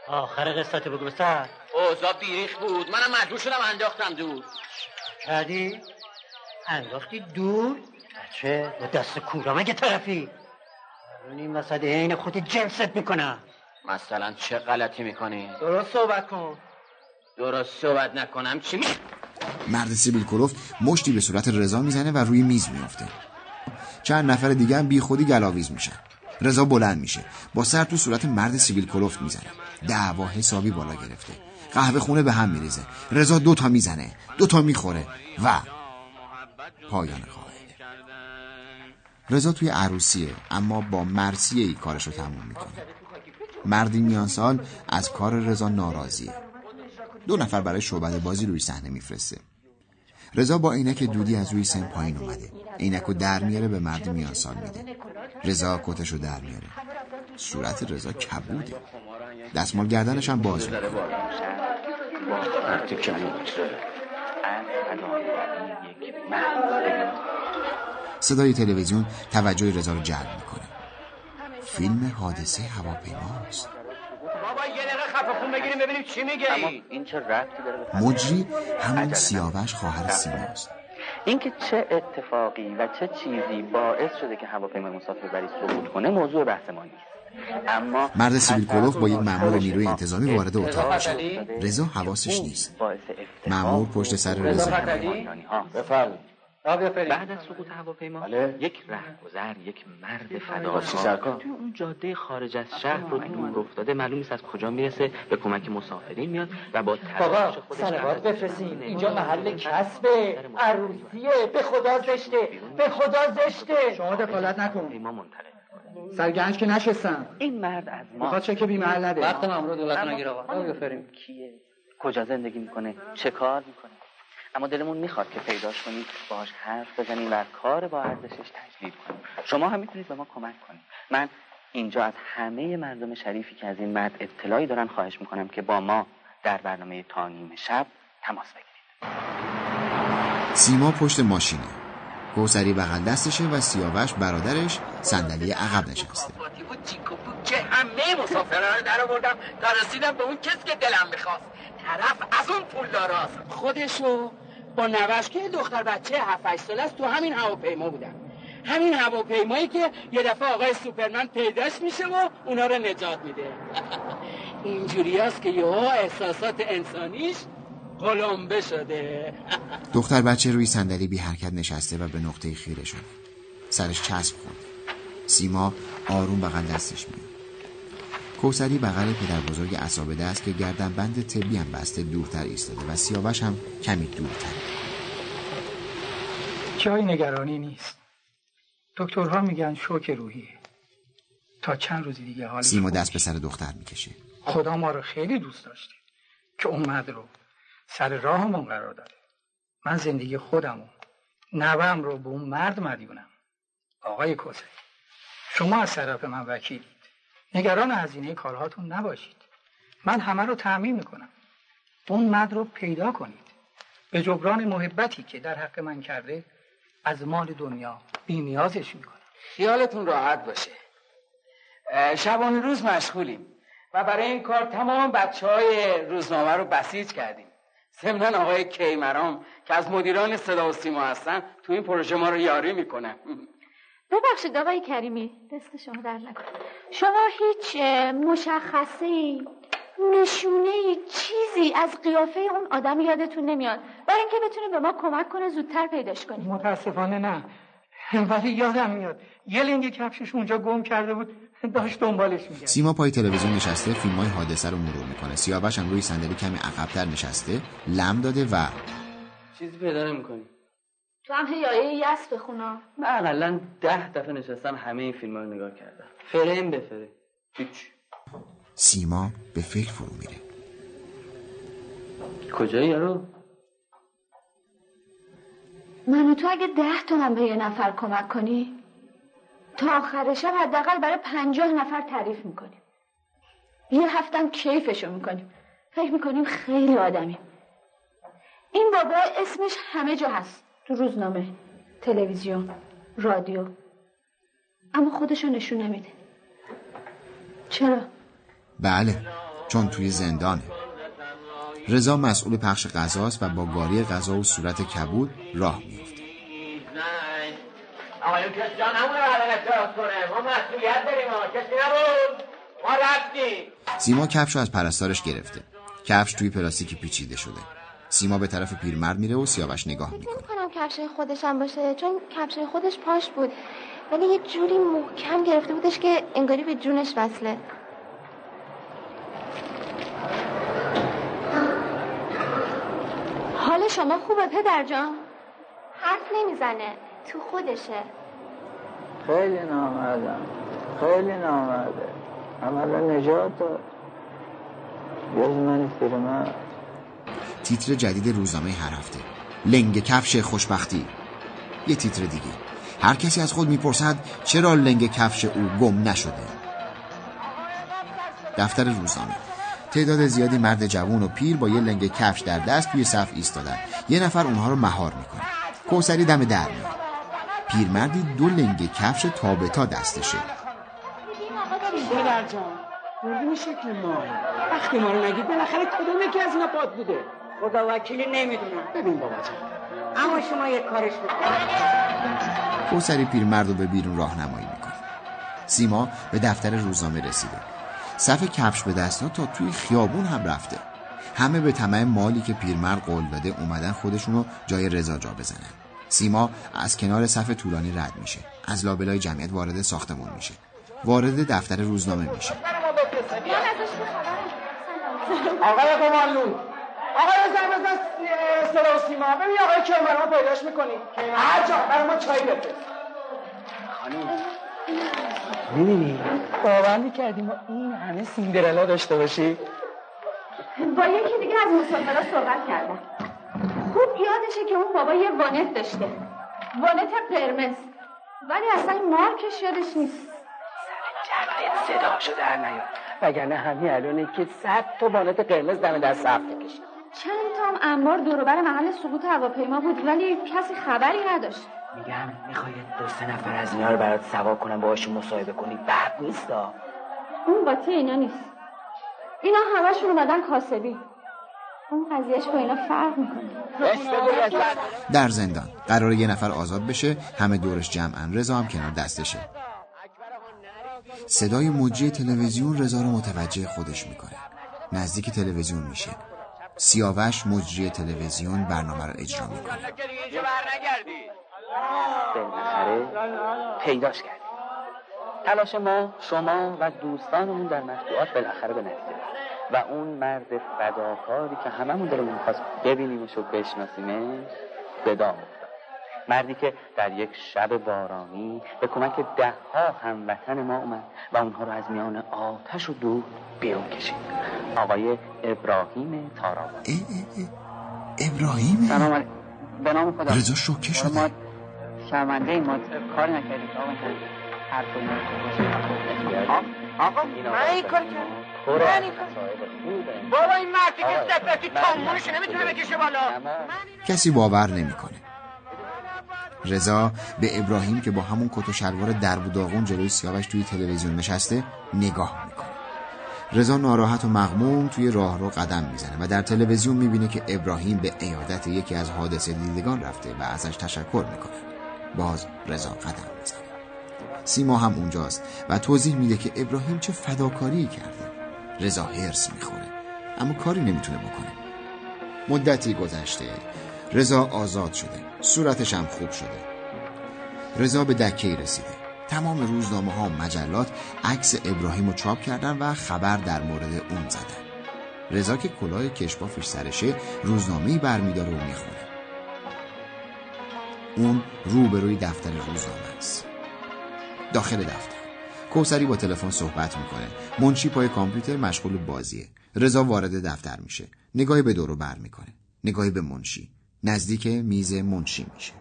آخر قصت بگو سر اوضاع بیریخ بود. منم مجبور شدم انداختم دور. کردی؟ انداختی دور؟ بچه با دست کورا مگه طرفی این وسط عین خود جنست می‌کنم. مثلا چه غلطی می‌کنی؟ درست صحبت کن. درست صحبت نکنم. چی می مرد سیبیل کلوفت مشتی به صورت رضا می‌زنه و روی میز میفته چند نفر دیگه هم بی خودی گلاویز میشن. رضا بلند میشه. با سر تو صورت مرد سیبیل کلوفت می‌زنه. دعوا حسابی بالا گرفته. قهوه خونه به هم میریزه. رضا دو تا می‌زنه. دو تا می‌خوره. و پایان قاعده رضا توی عروسیه اما با مرسیه ای کارشو تموم می‌کنه. مردی میان سال از کار رضا ناراضیه دو نفر برای شعبده بازی روی صحنه میفرسته. رضا با عینک دودی از روی سن پایین اومده. عینکو در میاره به مرد میان سال میده. رضا کتشو در میاره. صورت رضا کبوده. دستمال گردنش هم باز می‌کنه. صدای تلویزیون توجه رضا رو جلب می‌کنه. فیلم حادثه هواپیماست. بابا یه دقیقه خفه خون بگیریم ببینیم چی میگه. این چه ربطی داره مجری همون سیاوش خواهر سیماست. اینکه چه اتفاقی و چه چیزی باعث شده که هواپیمای مسافربری سقوط کنه موضوع بحث ما نیست. اما مرد سیبیل کلوف با یک مأمور نیروی انتظامی وارد اتاق میشه. رضا حواسش نیست. مأمور پشت سر رضا بفرمایید. بعد از سقوط هواپیما یک رهگذر یک مرد فداکار. توی اون جاده خارج از شهر رو دور افتاده معلوم نیست از کجا می‌رسه به کمک مسافرین میاد و با بابا سلوات بفرستین. اینجا محل کسبه عروسیه به خدا زشته به خدا زشته. شما دخالت نکن. ما منطلق سرگنج که نشستم. این مرد از ما. می‌خواد چه که بی محل نده. وقت مامور دولت نگیر آقا. بفریم کیه؟ کجا زندگی می‌کنه؟ چه کار می‌کنه؟ اما دلمون می‌خواد که پیداش کنید باهاش حرف بزنیم و کار با ارزشش تجدید کنیم. شما هم می‌تونید به ما کمک کنید. من اینجا از همه مردم شریفی که از این مرد اطلاعی دارن خواهش می‌کنم که با ما در برنامه تا نیم شب تماس بگیرید. سیما پشت ماشینه. کوسری بغل دستشه و سیاوش برادرش صندلی عقب نشسته. که همه مسافران رو در آوردم تا رسیدم به اون کسی که دلم می‌خواست. طرف از اون پول داراست. خودشو با نوش که دختر بچه 7 ساله است تو همین هواپیما بودن. همین هواپیمایی که یه دفعه آقای سوپرمن پیداش میشه و اونا رو نجات میده. اینجوری است که یهو احساسات انسانیش قلمبه شده. دختر بچه روی صندلی بی حرکت نشسته و به نقطه خیره شده. سرش چسب خورده سیما آروم بغل دستش میاد کوسری بغل پدر بزرگ اصابه است که گردن بند طبی هم بسته دورتر ایستاده و سیاوش هم کمی دورتر. جای نگرانی نیست. دکترها میگن شوک روحیه. تا چند روزی دیگه حال سیما دست به سر دختر می‌کشه. خدا ما رو خیلی دوست داشته که اومد رو سر راهمون قرار داده. من زندگی خودمو نوم رو به اون مرد مدیونم. آقای کوسری شما از طرف من وکیلید نگران هزینه کارهاتون نباشید. من همه رو تعمین می‌کنم. اون مرد رو پیدا کنید. به جبران محبتی که در حق من کرده از مال دنیا بی نیازش می‌کنم. خیالتون راحت باشه. شبانه روز مشغولیم و برای این کار تمام بچه های روزنامه رو بسیج کردیم. ضمنا آقای کیمرام که از مدیران صدا و سیما هستن تو این پروژه ما رو یاری می‌کنن ببخشید آقای کریمی دست شما در نکن شما هیچ مشخصه نشونه چیزی از قیافه اون آدم یادتون نمیاد؟ برای اینکه بتونه به ما کمک کنه زودتر پیداش کنیم. متاسفانه نه. ولی یادم میاد. یه لنگ کفشش اونجا گم کرده بود. داشت دنبالش میگه سیما پای تلویزیون نشسته فیلم های حادثه رو مرور می‌کنه. سیاوش هم روی صندلی کمی عقبتر نشسته لم داده و چیزی پیدا نمی‌کنی. تو هم هیایه یس بخونا. من اقلا ده دفعه نشستم همه این فیلم رو نگاه کردم. فریم به فریم. هیچ. سیما به فکر فرو میره. کجایی یارو؟ من و تو اگه ده تومن به یه نفر کمک کنی تا آخر شب حداقل برای پنجاه نفر تعریف می‌کنیم. یه هفتم کیفشو می‌کنیم. فکر می‌کنیم خیلی آدمیم. این بابا اسمش همه جا هست. تو روزنامه تلویزیون رادیو. اما خودشو نشون نمیده. چرا؟ بله چون توی زندانه. رضا مسئول پخش غذاست و با گاری غذا و صورت کبود راه میفته آقایون کسی جا نمونه بعد اعتراض کنه. ما مسئولیت داریم ها کسی نبود. ما رفتیم. سیما کفش رو از پرستارش گرفته. کفش توی پلاستیکی پیچیده شده. سیما به طرف پیرمرد میره و سیاوش نگاه می‌کنه. کنم کفش خودش هم باشه چون کفش خودش پاش بود. ولی یه جوری محکم گرفته بودش که انگاری به جونش وصله. حال شما خوبه پدر جان؟ حرف نمی‌زنه تو خودشه. خیلی نامردم خیلی نامرده. عملا نجات داد. جز من پیرمرد تیتر جدید روزنامه هر هفته. لنگ کفش خوشبختی. یه تیتر دیگه. هر کسی از خود می‌پرسد چرا لنگ کفش او گم نشده؟ دفتر روزنامه. تعداد زیادی مرد جوان و پیر با یه لنگ کفش در دست توی صف ایستادن. یه نفر اونها رو مهار می‌کنه. کوسری دم در میاد. پیرمردی دو لنگ کفش تابتا دستشه. قربون شکل ما. وقتی ما رو نگید بالاخره کدوم یکی از اینا باد بوده؟ خدا وکیلی نمی‌دونم. ببین بابا جان. اما شما یک کارش بکنید کوسری پیرمرد رو به بیرون راهنمایی می‌کنه. سیما به دفتر روزنامه رسیده. صف کفش به دستا تا توی خیابون هم رفته. همه به طمع مالی که پیرمرد قول داده اومدن خودشونو جای رضا جا بزنن. سیما از کنار صف طولانی رد میشه. از لابلای جمعیت وارد ساختمون میشه. وارد دفتر روزنامه میشه. آقای قمالون آقای زن بزن صدا و سیما. ببین آقای ما پیداش می‌کنی. هر جا برای ما چای بفرست خانم. می‌بینی؟ باور می‌کردی ما این همه سیندرلا داشته باشی. با یکی دیگه از مسافرها صحبت کردم. خوب یادشه که اون بابا یه وانت داشته. وانت قرمز. ولی اصلا مارکش یادش نیست. جدت صداشو در نیار. وگرنه همین الانه که صد تا بانت قرمز دم در صف کشید چند تا هم انبار دوروبر محل سقوط هواپیما بود؟ ولی کسی خبری نداشت. میگم می‌خوای دو سه نفر از اینا رو برات سوار کنم باهاشون مصاحبه کنی؟ بد نیستا. اون باتی اینا نیست؟ اینا همشون اومدن کاسبی. اون قضیهش با اینا فرق می‌کنه. در زندان قرار یه نفر آزاد بشه همه دورش جمعن رضا هم کنار دستشه. صدای مجری تلویزیون رضا رو متوجه خودش می‌کنه. نزدیک تلویزیون میشه. سیاوش مجری تلویزیون برنامه رو اجرا می‌کنه. بالاخره پیداش کردیم تلاش ما شما و دوستانمون در مطبوعات بالاخره به نتیجه. و اون مرد فداکاری که هممون دلمون می‌خواست ببینیمش و بشناسیمش به دام افتاد مردی که در یک شب بارانی به کمک ده ها هموطن ما اومد و اونها رو از میان آتش و دود بیرون کشید. آقای ابراهیم تارا ابراهیم؟ سلام به نام خدا. رضا شوکه شده. ما شرمنده این ما کار نکردیم. آقا من این کار کردم بابا این مردی که سفرتی تامونش نمی‌تونه بکشه بالا. کسی باور نمی‌کنه. رضا به ابراهیم که با همون کت و شلوار درب و داغون جلوی سیاوش توی تلویزیون نشسته نگاه می‌کنه. رضا ناراحت و مغموم توی راهرو قدم می‌زنه و در تلویزیون می‌بینه که ابراهیم به عیادت یکی از حادثه دیدگان رفته و ازش تشکر می‌کنه. باز رضا قدم می‌زنه. سیما هم اونجاست و توضیح میده که ابراهیم چه فداکاری کرده. رضا هرس می‌خوره اما کاری نمی‌تونه بکنه. مدتی گذشته. رضا آزاد شده. صورتش هم خوب شده. رضا به دکه رسیده. تمام روزنامه ها و مجلات عکس ابراهیم رو چاپ کردن و خبر در مورد اون زدن. رضا که کلاه کشبافش سرشه روزنامه‌ای برمیداره و می‌خونه. اون روبروی دفتر روزنامه است. داخل دفتر. کوسری با تلفن صحبت می‌کنه. منشی پای کامپیوتر مشغول بازیه. رضا وارد دفتر میشه. نگاهی به دورو بر می‌کنه. نگاهی به منشی. نزدیک میز منشی میشه.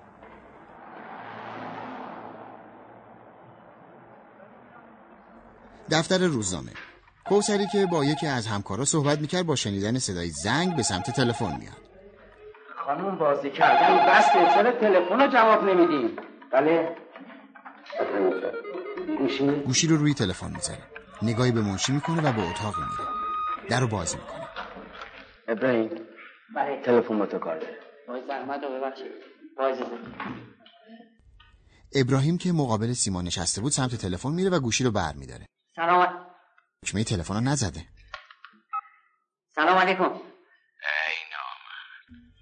دفتر روزنامه. کوسری که با یکی از همکارا صحبت می‌کرد با شنیدن صدای زنگ به سمت تلفن میاد. خانم بازی کردن بس چرا تلفن رو جواب نمیدین؟ بله. گوشی رو روی تلفن می‌ذاره. نگاهی به منشی می‌کنه و به اتاق میره. در رو باز می‌کنه. ابراهیم بله. تلفن با تو کار داره. زحمت رو ببخشید. ابراهیم که مقابل سیما نشسته بود سمت تلفن میره و گوشی رو بر میداره سلام دکمه تلفن رو نزده. سلام علیکم.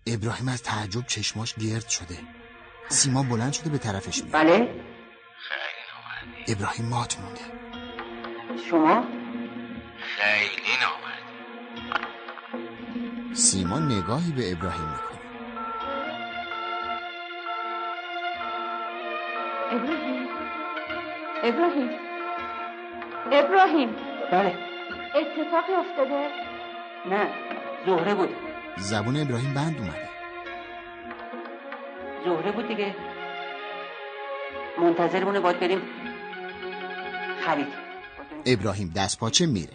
ابراهیم از تعجب چشماش گرد شده. سیما بلند شده به طرفش میاد بله. ابراهیم مات مونده. شما؟ خیلی نامرد سیما نگاهی به ابراهیم می‌کنه ابراهیم. ابراهیم. ابراهیم. بله. اتفاقی افتاده؟ نه زهره بود. زبون ابراهیم بند اومده. زهره بود دیگه. منتظرمونه باید بریم. خرید. ابراهیم دست پاچه میره؟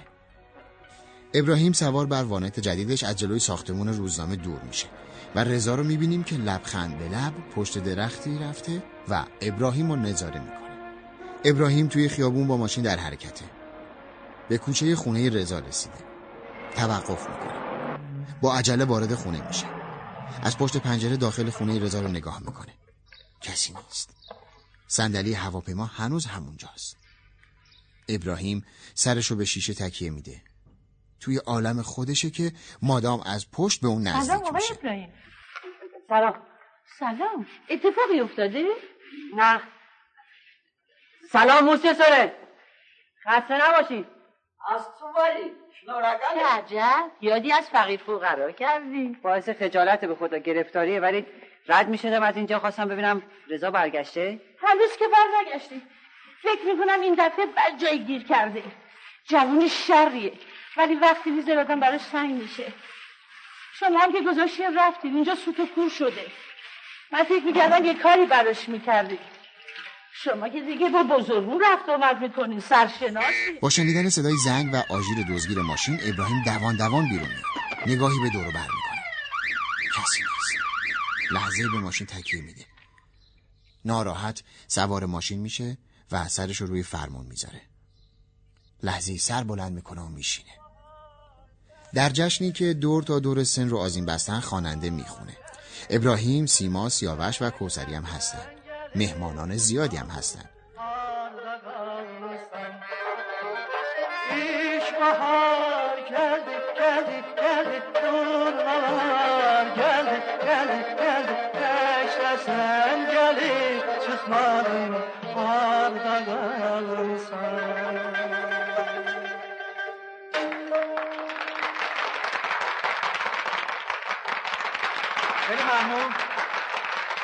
ابراهیم سوار بر وانت جدیدش از جلوی ساختمون روزنامه دور میشه. و رضا رو می‌بینیم که لبخند به لب پشت درختی رفته و ابراهیم رو نظاره می‌کنه. ابراهیم توی خیابون با ماشین در حرکته. به کوچه خونه رضا رسیده. توقف می‌کنه. با عجله وارد خونه میشه. از پشت پنجره داخل خونه رضا رو نگاه می‌کنه. کسی نیست. صندلی هواپیما هنوز همونجاست. ابراهیم سرشو به شیشه تکیه میده. توی عالم خودشه که مادام از پشت به اون سلام نزدیک آقای ابراهیم. سلام. سلام. اتفاقی افتاده؟ نه. سلام موسی سره. خسته نباشی. از تو ولی. چه عجب. یادی از فقیر فقرا کردی. باعث خجالت به خدا گرفتاریه ولی رد می‌شدم از اینجا. خواستم ببینم رضا برگشته؟ هنوز که بر نگشتی فکر می‌کنم این دفعه بد جای گیر کرده. جوون شریه. ولی وقتی می‌ذاره آدم براش سنگ میشه. شما هم که گذاشتی رفتید اینجا سوت و کور شده. من فکر می‌کردم یه کاری براش می‌کردی شما که دیگه با بزرگو رفت آمد می‌کنین سرشناسی. با شنیدن صدای زنگ و آژیر دزگیر ماشین ابراهیم دوان دوان بیرون نگاهی به دور بر می‌کنه. کسی نیست. لحظه به ماشین تکیه میده. ناراحت سوار ماشین میشه و سرش رو روی فرمون می‌ذاره. لحظه سر بلند می‌کنه و میشینه. در جشنی که دور تا دور سن رو آزین بستن خواننده می‌خونه. ابراهیم، سیما، سیاوش و کوسری هم هستن. مهمانان زیادی هم هستن.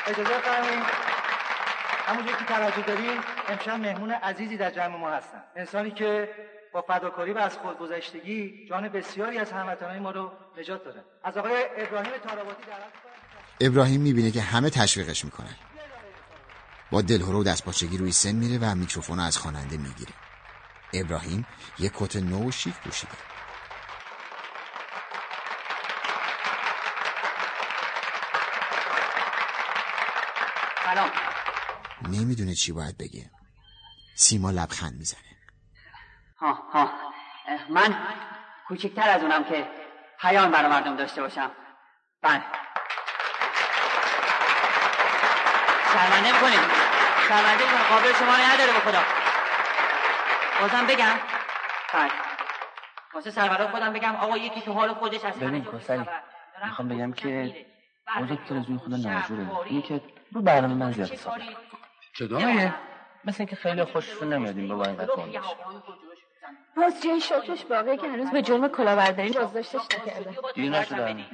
اجازه فرمایید همونجور که توجه دارین امشب مهمون عزیزی در جمع ما هستن. انسانی که با فداکاری و از خودگذشتگی جان بسیاری از هموطنان ما رو نجات داده از آقای ابراهیم تاراباتی دعوت ابراهیم می‌بینه که همه تشویقش می‌کنن. با دلهوره و دستپاچگی روی سن میره و میکروفون رو از خواننده می‌گیره. ابراهیم یک کت نو و شیک پوشیده. سلام. نمی‌دونه چی باید بگه سیما لبخند می‌زنه. ها ها. من کوچکتر از اونم که پیام برای مردم داشته باشم. بله. شرمنده می‌کنیم شرمنده می‌کنیم قابل شما نداره به خدا. بازم بگم. بله. واسه سرورا خودم بگم آقا یکی تو حال خودش از ببین کوسری می‌خوام بگم که بزرگ تلویزیون خدا ناجوره اینی که رو برنامه من زیاد حساب چه دایه؟ مثل اینکه خیلی خوششون نمیاد این بابا اینقدر. باز جای شکرش باقیه که هنوز به جرم کلاهبرداری بازداشتش نکرده. دیر نشدن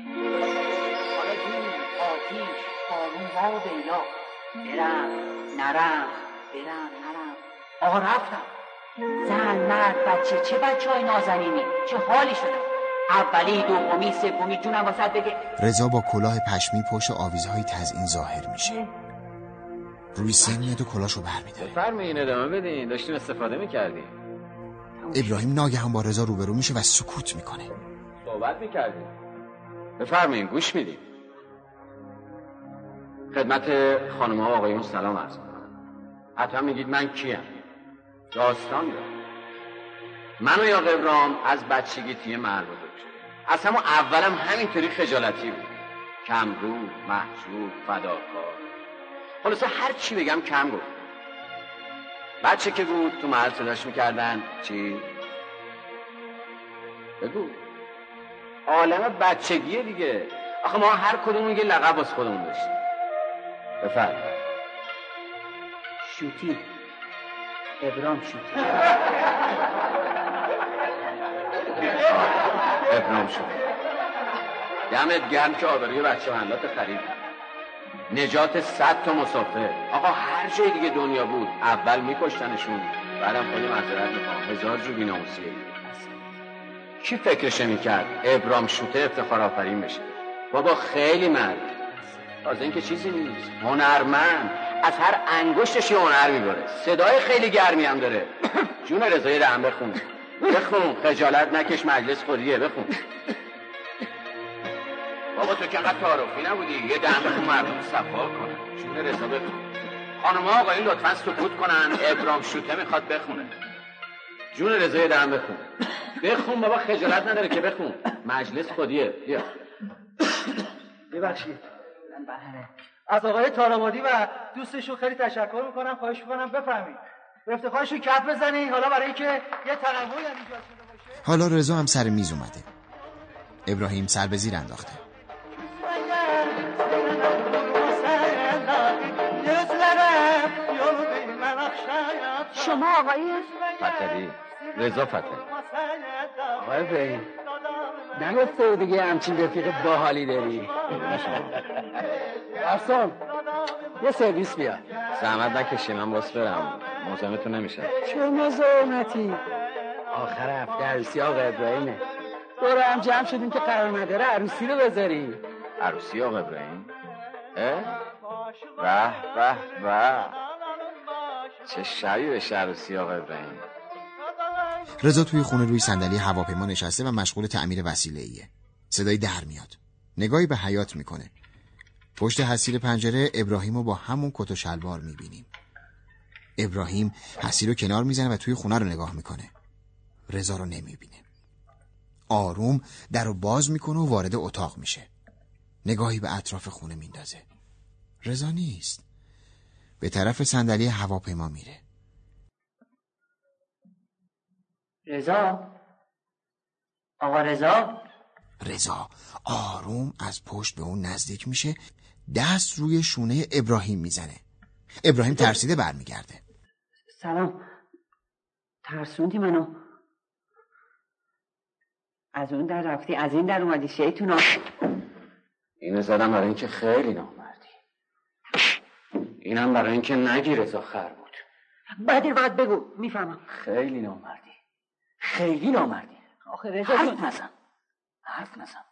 آتیش بارون ها و بیلا برم نرم برم نرم آقا رفتم. زن مرد بچه چه بچه های نازنینی؟ چه حالی شدم اولی دومی سومی جونم واسه بگه. رضا با کلاه پشمی پشت آویزهای تزئین ظاهر میشه. روی سن میاد و کلاشو برمیداره. بفرمایین ادامه بدین. داشتیم استفاده می‌کردیم. ابراهیم ناگهان با رضا روبرو میشه و سکوت می‌کنه. صحبت می‌کردیم. بفرمایین گوش میدیم. خدمت خانم ها آقایون سلام عرض می‌کنم. حتما میگید من کیم؟ داستان دارم. من و یا قبرام از بچگی توی شدیم از همون اولم همینطوری خجالتی بود. کمرو محجوب فداکار. خلاصه هر چی بگم کم گفت. بچه که بود تو محل صداش می‌کردن. چی؟ بگو. عالم بچگیه دیگه. آخه ما هر کدوم یه لقب واسه خودمون داشتیم. بفرم شوتی. ابرام شوتی. ابرام شد. دمت گرم که بچه محلات خرید. نجات صد تا مسافر. آقا هر جای دیگه دنیا بود اول میکشتنشون. بعدم خیلی معذرت می‌خوام. هزار جو بیناموسیه کی فکرش می‌کرد؟ ابرام شوته افتخار آفرین بشه. بابا خیلی مرد. تازه اینکه چیزی نیست. هنرمند. از هر انگشتش یه هنر می‌بره. صدای خیلی گرمی هم داره. جون رضای دهم بخون. بخون. خجالت نکش مجلس خوریه بخون. بابا تو که انقدر تعارفی نبودی؟ یه دهم بخون مردم صفا کن. جون رضا بخون. خانم آقایون لطفا سکوت کنن. ابرام شوته می‌خواد بخونه. جون رضای دهم بخون. بخون بابا خجالت نداره که بخون. مجلس خودیه بیا. ببخشید. از آقای تارابادی و دوستشون خیلی تشکر می‌کنم. خواهش می‌کنم بفهمید به افتخارشون کف بزنید حالا برای اینکه یه تنوعی هم ایجاد شده باشه. حالا رضا هم سر میز اومده. ابراهیم سر به زیر انداخته. شما آقای فتری رضا فتری آقای بی نگفته دیگه همچین رفیق باحالی داری. ارسان. یه سرویس بیا زحمت نکشی من باس برم. مزاحمتون نمیشه چه مزاحمتی؟ آخر هفته عروسی آقا ابراهیمه. دور هم جمع شدیم که قرار نداره عروسی رو بذاریم عروسی آقا ابراهیم؟ اه؟ به به به. چه شبی به عروسی آقا ابراهیم؟ رضا توی خونه روی صندلی هواپیما نشسته و مشغول تعمیر وسیله ایه. صدای در میاد. نگاهی به حیات می‌کنه. پشت حسیر پنجره ابراهیم رو با همون کت و شلوار می‌بینیم. ابراهیم حسیر رو کنار می‌زنه و توی خونه رو نگاه می‌کنه. رضا رو نمی‌بینه. آروم در رو باز می‌کنه و وارد اتاق میشه. نگاهی به اطراف خونه میندازه. رضا نیست. به طرف صندلی هواپیما میره. رضا آقا رضا رضا آروم از پشت به اون نزدیک میشه دست روی شونه ابراهیم می‌زنه. ابراهیم ترسیده برمیگرده. سلام. ترسوندی منو. از اون در رفتی از این در اومدی شیطونا اینو زدم برای اینکه خیلی نامردی. اینم برای اینکه نگی رضا خر بود. بعد بعد بگو می‌فهمم. خیلی نامردی. خیلی نامردی. آخه رضا حرف نزن. حرف نزن.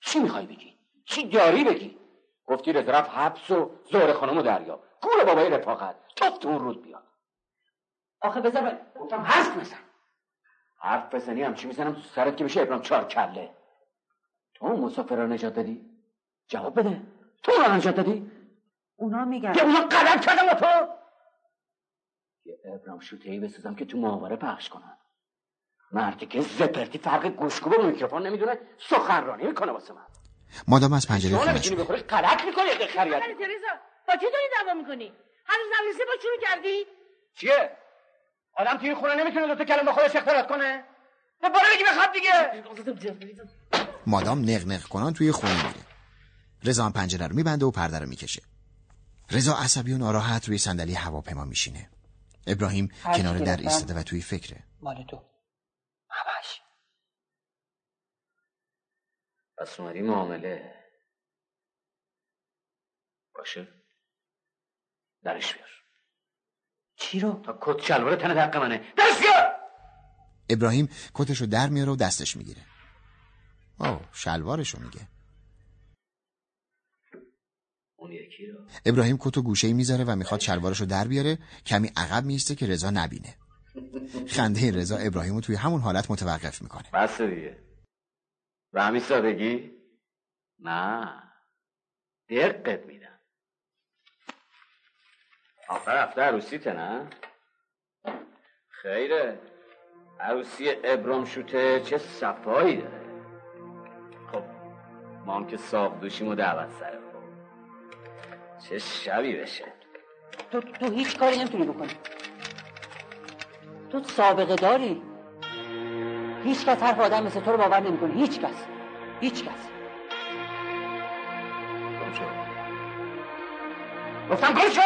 چی می‌خوای بگی؟ چی داری بگی؟ گفتی رضا رفت حبس و زهر خانم و دریا. گول بابای رفاقت. توفت اون رود بیاد. آخه بذار گفتم حرف نزن حرف بزنی هم چی می‌زنم؟ تو سرت که بشه ابرام چهار کله. تو اون مسافر رو نجات دادی؟ جواب بده. تو رو نجات دادی؟ اونا میگن. که اونا غلط کردن با تو. یه ابرام شوتهی بسازم که تو محاوره پخش کنن. مردی که زپرتی فرق گوشگو با میکروفون نمی‌دونه سخنرانی می‌کنه واسه من. مادام از پنجره شما خونش نمی‌تونی بخوری؟ غلط می‌کنی اگه خریت با کی داری دعوا می‌کنی؟ هنوز نویسی با شروع کردی؟ چیه؟ آدم توی خونه نمی‌تونه دو تا کلمه خودش اختلاط کنه؟ تو برو بگی بخواب دیگه. مادام نق کنان توی خونه میره. رضا هم پنجره رو میبنده و پرده رو می‌کشه. رضا عصبی و ناراحت روی صندلی هواپیما میشینه. ابراهیم کنار در. ایستاده و توی فکره. مال تو. پس اومدی معامله باشه. درش بیار. چی رو؟ تا کت شلوار تن دق منه. درش بیار! ابراهیم کتشو در میاره و دستش می‌گیره. آه شلوارشو میگه. اون یکی رو؟ ابراهیم کت و گوشه می‌ذاره و می‌خواد شلوارشو در بیاره. کمی عقب میسته که رضا نبینه. خنده رضا ابراهیمو توی همون حالت متوقف می‌کنه. بس دیگه. به همین سادگی نه. دقت میدم. آخر هفته عروسیته نه؟ خیره. عروسی ابرام شوته چه صفایی داره؟ خب ما هم که ساق دوشیم و دعوت سره چه شبی بشه. تو, تو هیچ کاری نمی‌تونی بکنی. تو سابقه داری. هیچ کس حرف آدم مثل تو رو باور نمی‌کنه. هیچ کس. هیچ کس. گفتم گم شو!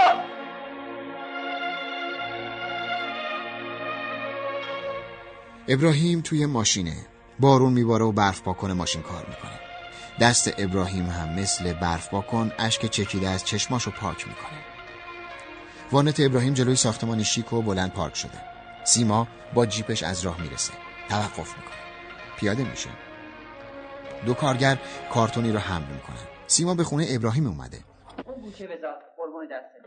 ابراهیم توی ماشینه. بارون میباره و برف پاکن ماشین کار می‌کنه. دست ابراهیم هم مثل برف پاکن اشک چکیده از چشماشو پاک می‌کنه. وانت ابراهیم جلوی ساختمانی شیک و بلند پارک شده. سیما با جیپش از راه می‌رسه. توقف می‌کنه. پیاده میشه. دو کارگر کارتونی رو حمل می‌کنن. سیما به خونه ابراهیم اومده. اون گوشه بذار قربون دسته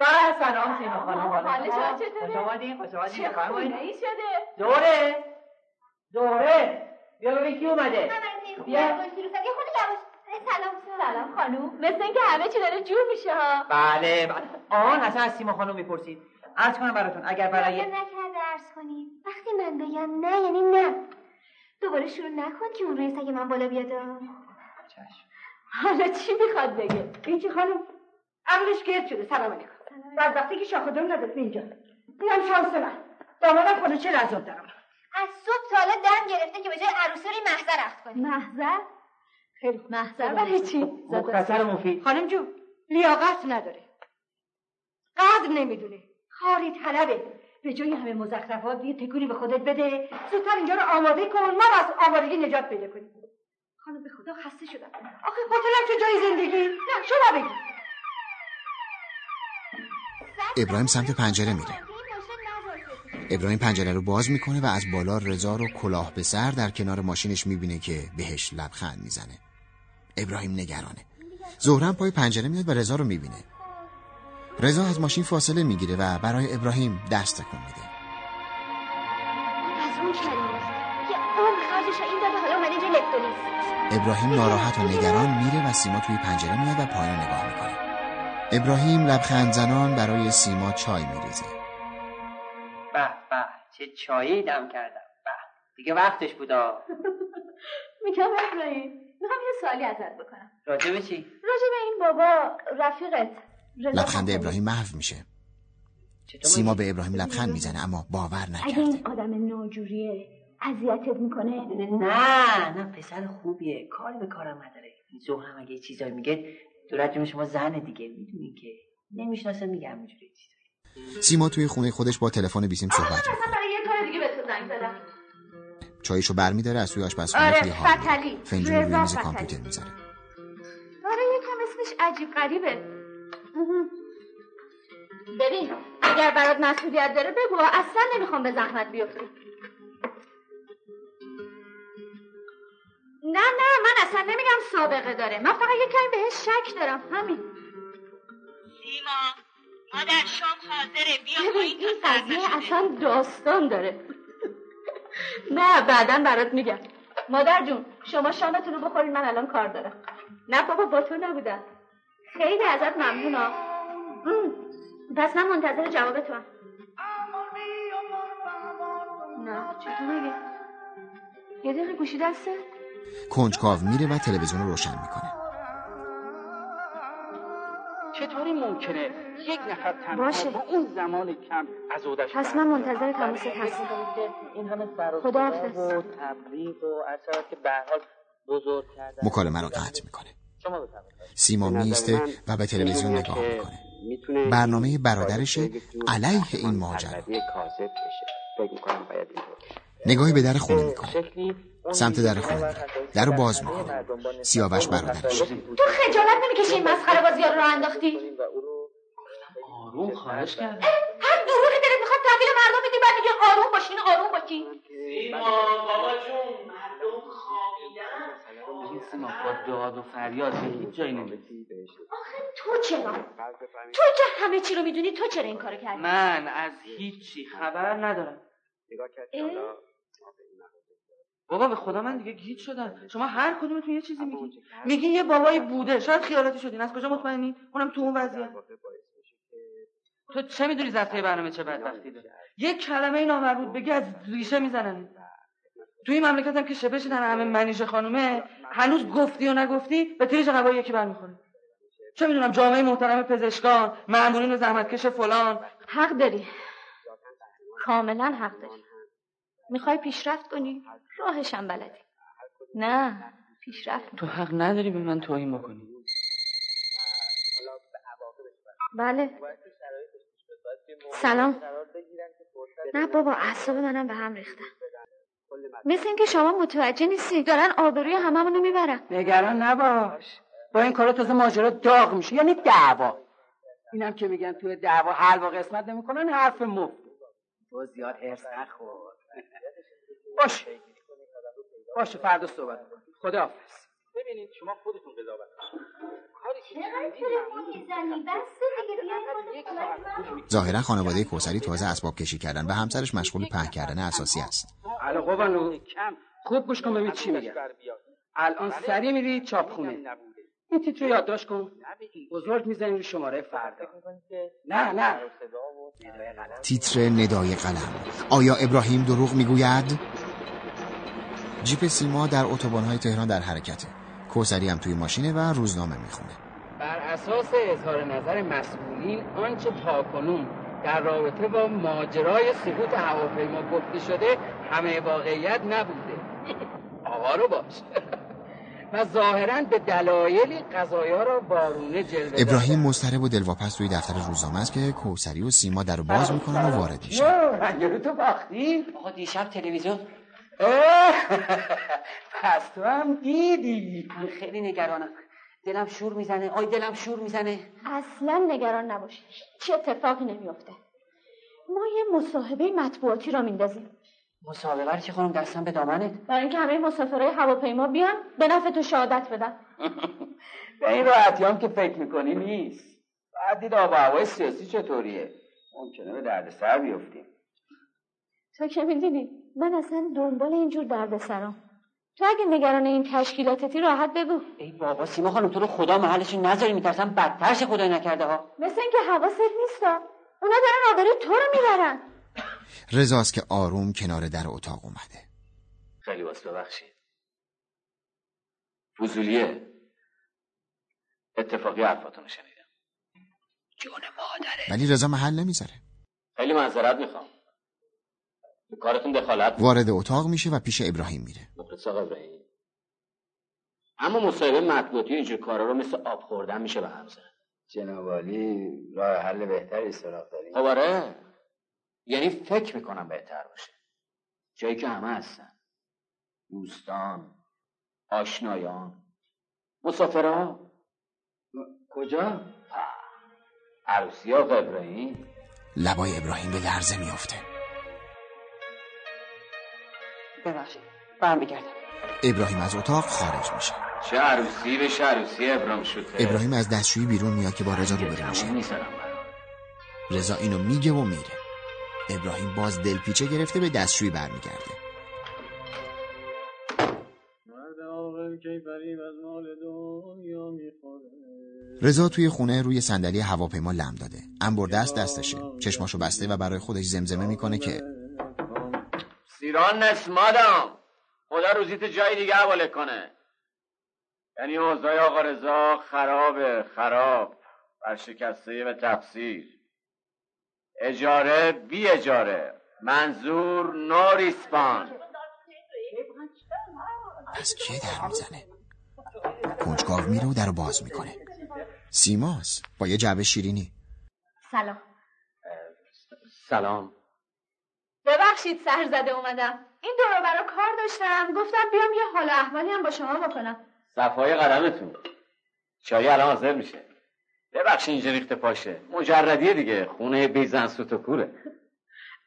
بله سلام سیما خانم حال شما چطوره؟ خوش آمدین خوش آمدین چه بفرمایید. خونه ای شده؟ دوره. دوره. بیا ببین کی اومده. بیا. سلام سلام. خانوم مثل اینکه همه چی داره جور میشه ها. بله. آن اصلا از سیما خانم می‌پرسید. عرض کنم براتون اگر برای نکرده ارز کنیم وقتی من بگم نه یعنی نه. دوباره شروع نکن که اون روی سگ من بالا بیاد. حالا چی می‌خواد بگه؟ این چی خانم؟ عقلش گرد شده سلام علیکم. بعد وقتی که شاخ دم نداره اینجا. اینم شانس من. دامادم خونه چه لذاب دارم. از صبح تا حالا دم گرفته که به جای عروسی محضر رخت کنی. محضر؟ خیلی محضر برای چی؟ مختصر مفید. خانم جون لیاقت نداره قدر نمی‌دونه خاری طلبه. به جای همه مزخرفات یه تکونی به خودت بده. زودتر اینجا رو آماده کن. ما از آوارگی نجات پیدا کنیم. خانم به خدا خسته شدم. آخه هتلم چه جای زندگی؟ نه شما بگید. ابراهیم سمت پنجره میره. ابراهیم پنجره رو باز می‌کنه و از بالا رضا رو کلاه به سر در کنار ماشینش می‌بینه که بهش لبخند می‌زنه. ابراهیم نگرانه. زهرم پای پنجره میاد و رضا رو می‌بینه. رضا از ماشین فاصله می‌گیره و برای ابراهیم دست تکون میده. از اون کریمه یه عمر خرجش این داده حالا اومده اینجا لپتونیز ابراهیم ناراحت و نگران میره و سیما توی پنجره میاد و پایین نگاه می‌کنه. ابراهیم لبخند زنان برای سیما چای میریزه. به به چه چایی دم کردم. به دیگه وقتش بودا. میگم ابراهیم می‌خوام یه سوالی ازت بکنم. راجع به چی؟ راجع به این بابا رفیقت. لبخند. ابراهیم محو میشه. سیما به ابراهیم لبخند می‌زنه اما باور اگه نکرده. این آدم ناجوریه اذیتت می‌کنه؟ نه نه پسر خوبیه. کاری به کارم نداره. زهرم اگه یه چیزایی میگه دورت شما زن دیگه می‌دونی که. نمی‌شناسه میگم اینجوری سیما توی خونه خودش با تلفن بیسیم صحبت می‌کنه. برای یه کار دیگه به تو زنگ زدم. چایشو برمیداره از توی آشپزخونه آره توی حال. فتلی. فنجون رو روی رضا میز فتلی. کامپیوتر می‌ذاره. آره یکم اسمش عجیب غریبه. ببین اگر برات مسئولیت داره بگو اصلا نمی‌خوام به زحمت بیفتی. نه نه من اصلا نمیگم سابقه داره. من فقط یه کمی بهش شک دارم. همین. سیما مادر شام حاضره بیا ببین این قضیه اصلا داستان داره. نه بعدا برات میگم. مادر جون شما شامتون رو بخورین من الان کار دارم. نه بابا با تو نبودم. خیلی ازت ممنونم. پس من منتظر جواب تو هم. نه چطور میگی؟ یه دقیقه گوشی دسته؟ کنجکاو میره و تلویزیون رو روشن می‌کنه. چطوری ممکنه یک نفر تنها باشه. با اون زمان کم از اودش پس من منتظر تماست هستم این همه سر و خداحافظ. صدا و تبریک و اثرات که به حال بزرگ کردن. مکالمه رو قطع می‌کنه. سیما میسته و به تلویزیون نگاه می‌کنه. برنامه برادرشه علیه این ماجرا. کاذب بشه. فکر می‌کنم باید اینطور بشه. نگاهی به در خونه می‌کنه. سمت در خونه میره در رو باز می‌کنه. سیاوش برادرشه تو خجالت نمی‌کشی این مسخره بازی رو انداختی؟ آروم خواهش کرد هر دروغی دلت می‌خواد تحویل مردم بدی بعد میگه آروم باشین آروم باشین. سیما بابا جون. این سیما با داد و فریاد به هیچ جایی نمی‌رسی آخه تو چرا؟ تو که همه چی رو می‌دونی تو چرا این کارو کردی؟ من از هیچی خبر ندارم؟ بابا به خدا من دیگه گیج شدم. شما هر کدومتون یه چیزی میگین میگین یه بابایی بوده. شاید خیالاتی شدین. از کجا مطمئنین اونم تو اون وضعیت. تو چه می‌دونی ضبطه برنامه چه بدبختی داره؟ یه کلمه نامربوط بگی از ریشه می‌زنن. تو این مملکت هم که شبه شدن همه منیژه خانومه هنوز گفتی و نگفتی به تیرش قبایی یکی برمیخوره. چه می‌دونم جامعه محترم پزشکان مأمورین زحمتکش فلان. حق داری. کاملا حق داری. می‌خوای پیشرفت کنی؟ راهشم بلدی. نه پیشرفت تو حق نداری به من توهین بکنی. بله. سلام. نه بابا اعصاب منم به هم ریختن. مثل اینکه شما متوجه نیستی دارن آبروی هممونو می‌برن. نگران نباش. با این کارا تازه ماجرا داغ میشه. یعنی دعوا. اینم که میگن توی دعوا حل و قسمت نمی‌کنن حرف مفت. تو زیاد هرس نخور. باشه. باشه فردا صحبت. خداحافظ. ببینید شما خودتون قضاوت ظاهرا خانواده کوسری تازه اسباب کشی کردن و همسرش مشغول پهن کردن اساسی است. الو خوب گوش کن ببین چی میگم الان سری میری چاپخونه این تیتر رو یادداشت کن. بزرگ می‌زنی رو شماره فردا. نه نه. تیتر ندای قلم. آیا ابراهیم دروغ می‌گوید؟ جیپ سیما در اتوبان‌های تهران در حرکته. کوسری هم توی ماشینه و روزنامه می‌خونه بر اساس اظهار نظر مسئولین آنچه تاکنون در رابطه با ماجرای سقوط هواپیما گفته شده همه واقعیت نبوده آقا رو باش و ظاهرا به دلایلی قضایا را بارونه جلوه. ابراهیم مضطرب و دلواپس توی دفتر روزنامه است که کوسری و سیما در باز می‌کنن و وارد میشن یا، رنگارو تو باختی؟ آقا دیشب تلویزیون پس تو هم دیدی. من خیلی نگرانم. دلم شور می‌زنه. آی دلم شور می‌زنه. اصلا نگران نباش چه اتفاقی نمیافته؟ ما یه مصاحبه مطبوعاتی را میندازیم. مسابقه رو که خانم دستم به دامنت. برای اینکه همه مسافرهای هواپیما بیان به نفع تو شهادت بدن. به این راحتی هم که فکر می‌کنی نیست. بعد دید آب هوای سیاسی چطوریه؟ ممکنه به درد سر بیفتیم تو که می‌دونی من اصلا دنبال اینجور دردسرام. تو اگه نگران این تشکیلاتتی راحت بگو. ای بابا سیما خانم تو رو خدا محلش نذاری میترسم بدتر شه خدای نکرده ها. مثل اینکه حواست نیستا. اونا دارن آبروی تو رو می‌برن. رضاست که آروم کنار در اتاق اومده. خیلی باز ببخشید فضولیه. اتفاقی حرفاتون رو شنیدم. جون مادره ولی رضا محل نمی‌ذاره. خیلی معذرت می‌خوام. کارتون دخالت وارد اتاق میشه و پیش ابراهیم میره. مخلص آقا ابراهیم. اما مصاحبه مطبوعاتی و اینجور کارا رو مثل آب خوردن میشه به هم زد. جناب عالی راه حل بهتری سراغ داریم. خب آره. یعنی فکر می‌کنم بهتر باشه. جایی که همه هستن. دوستان آشنایان. مسافرها کجا؟ عروسی آقا ابراهیم. لبای ابراهیم به لرزه میافته. ببخشید برمیگردم. ابراهیم از اتاق خارج میشه. چه عروسی به عروسی ابراهیم شده. ابراهیم از دستشویی بیرون میاد که با رضا روبرو میشه. رضا اینو میگه و میره. ابراهیم باز دلپیچه گرفته به دستشویی برمیگرده. رضا توی خونه روی صندلی هواپیما لم داده. انبر دست دستشه. چشماشو بسته و برای خودش زمزمه می‌کنه که سیران نسمادم خدا روزیت جای دیگه حواله کنه. یعنی اوضاع آقا رضا خرابه خراب. برشکسته به تفسیر. اجاره بی اجاره. منظور نو ریسپان پس کیه در می‌زنه؟ کنجکاو میره و در باز می‌کنه. سیماس با یه جعبه شیرینی. سلام. سلام. ببخشید سر زده اومدم. این دورو برا کار داشتم. گفتم بیام یه حال احوالی هم با شما بکنم. صفای قدمتون. چای الان حاضر میشه. ببخشید اینجا ریخته پاشه. مجردیه دیگه. خونه بیزن سوت و کوره.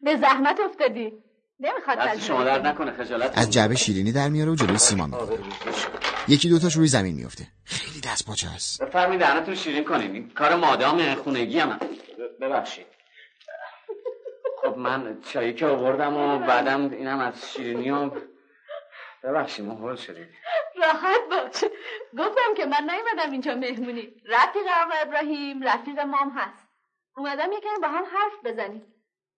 به زحمت افتادی. نمی‌خواد دست تجربه شما در. نکنه خجالت از جعبه شیرینی در میاره و جلوی سیما می‌گیره یکی دوتاش روی زمین میفته خیلی دست پاچه است. بفرمایید دهنتون شیرین کنین. کار مادام خونگی هم ببخشید. خب من چایی که آوردم و بعدم اینم از شیرینی و ببخشید مهول شدید راحت باش. گفتم که من نیومدم اینجا مهمونی. رفیق آقا ابراهیم رفیق مام هست. اومدم یکم با هم حرف بزنیم.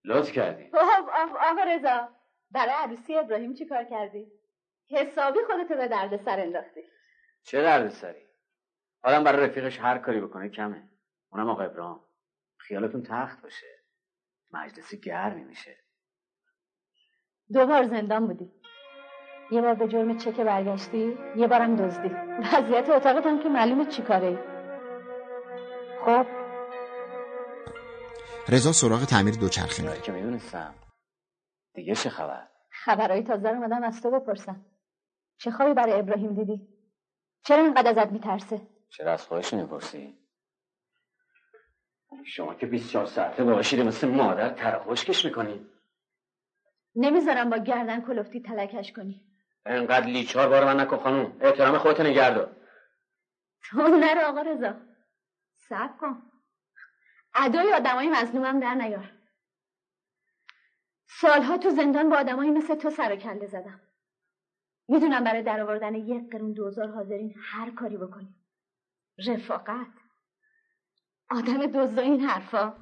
لطف کردی. خب آقا رضا. برای عروسی ابراهیم چی کار کردی؟ حسابی خودتو به درد سر انداختی. چه درد سری آدم برای رفیقش هر کاری بکنه کمه. اونم آقا ابراهیم. خیالتون تخت باشه. مجلسی گرمی میشه. دو بار زندان بودی. یه بار به جرم چک برگشتی یه بارم دزدی. وضعیت اتاقت هم که معلومه چی کاره. ای خب. رضا سراغ تعمیر دوچرخه میره که می‌دونستم. دیگه چه خبر؟ خبرهای تازه رو اومدم از تو بپرسم. چه خوابی برای ابراهیم دیدی؟ چرا اینقدر ازت میترسه؟ چرا از خودش می‌پرسی؟ شما که 24 ساعته باشید مثل مادر تراخشکش می‌کنی. نمی‌ذارم با گردن کلفتی تلکش کنی. انقدر لیچار بار من نکن خانوم. احترام خودت نگردار تو نرو آقا رضا. صبر کن. ادای آدمای مظلومم در نیار. سالها تو زندان با آدمایی مثل تو سر و کله زدم. می‌دونم برای درآوردن یک قرون دوزار حاضرین هر کاری بکنی. رفاقت. آدم دزد و این حرفا.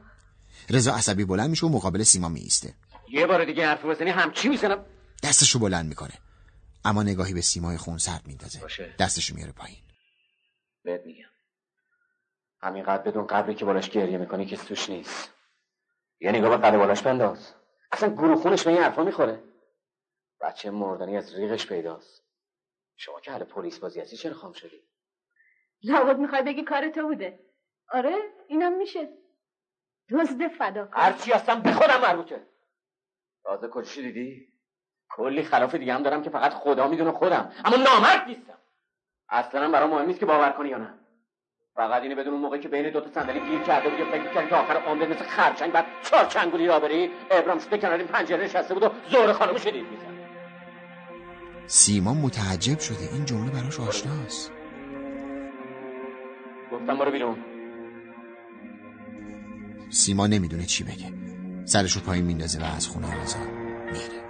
رضا عصبی بلند میشه و مقابل سیما میایسته. یه بار دیگه حرف بزنی همچی می‌زنم؟ دستشو بلند می‌کنه. اما نگاهی به سیمای خون سرد میندازه. باشه. دستشو میاره پایین. بهت میگم. همینقدر بدون قبری که بالاش گریه می‌کنی که توش نیست. یه نگاه به قد بالاش بنداز. اصلا گروه خونش به این حرفا می‌خوره. بچه مردنی از ریغش پیداست. شما که حال پلیس بازی هستی چرا خام شدی؟ لابد می‌خوای بگی کار تو بوده. آره؟ اینم میشه. دزد فدا هرچی هستم به خودم مربوطه. تازه کجشی دیدی؟ کلی خلاف دیگه هم دارم که فقط خدا می‌دونه خودم. اما نامرد نیستم. اصلا برام مهم نیست که باور کنی یا نه. فقط اینه بدون اون موقعی که بین دو تا صندلی گیر کرده بود یا فکر کردی که آخر عمرت مثل خرچنگ بعد چهار چنگولی را بری ابرام شده کنار این پنجره نشسته بود و زور خانم شدید میزن سیما متعجب شده. این جمله براش آشناست. گفتم برو بیرون. سیما نمی‌دونه چی بگه. سرشو پایین میندازه و از خونه رضا میره.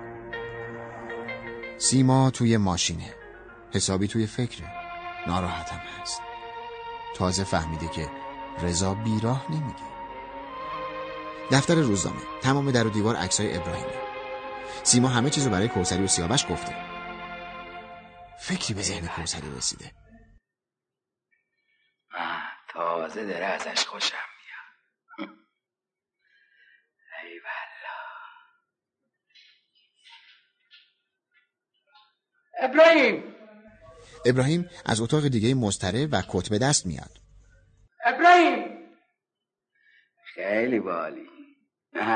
سیما توی ماشینه. حسابی توی فکره. ناراحتم هست. تازه فهمیده که رضا بیراه نمیگه. دفتر روزنامه. تمام در و دیوار عکسای ابراهیمی سیما همه چیزو برای کوسری و سیاوش گفته. فکری به ذهن کوسری رسیده. تازه داره ازش خوشم میاد ای والله ابراهیم. ابراهیم از اتاق دیگه مستره و کت به دست میاد. ابراهیم. خیلی بالی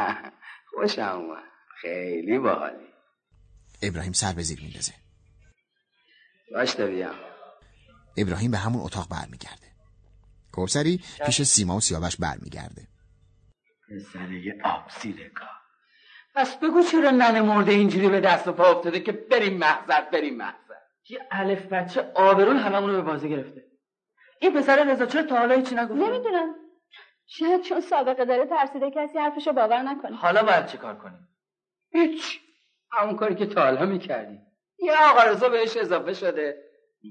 خوشم اومد. خیلی بالی ابراهیم سر به زیر میندازه. باشه بیام. ابراهیم به همون اتاق برمیگرده. کوسری پیش سیما و سیاوش برمیگرده. پسره آب سیرکا پس بگو چرا ننه مرده اینجوری به دست و پا افتاده که بریم محضر بریم محضر. یه الف بچه آبرون هممون رو به بازی گرفته. این پسر رضا چرا تا حالا هیچی نگفته نمی‌دونم. شاید چون سابقه داره ترسیده کسی حرفشو باور نکنه. حالا باید چه کار کنیم؟ هیچ. همون کاری که تا حالا می‌کردی یه آقا رضا بهش اضافه شده.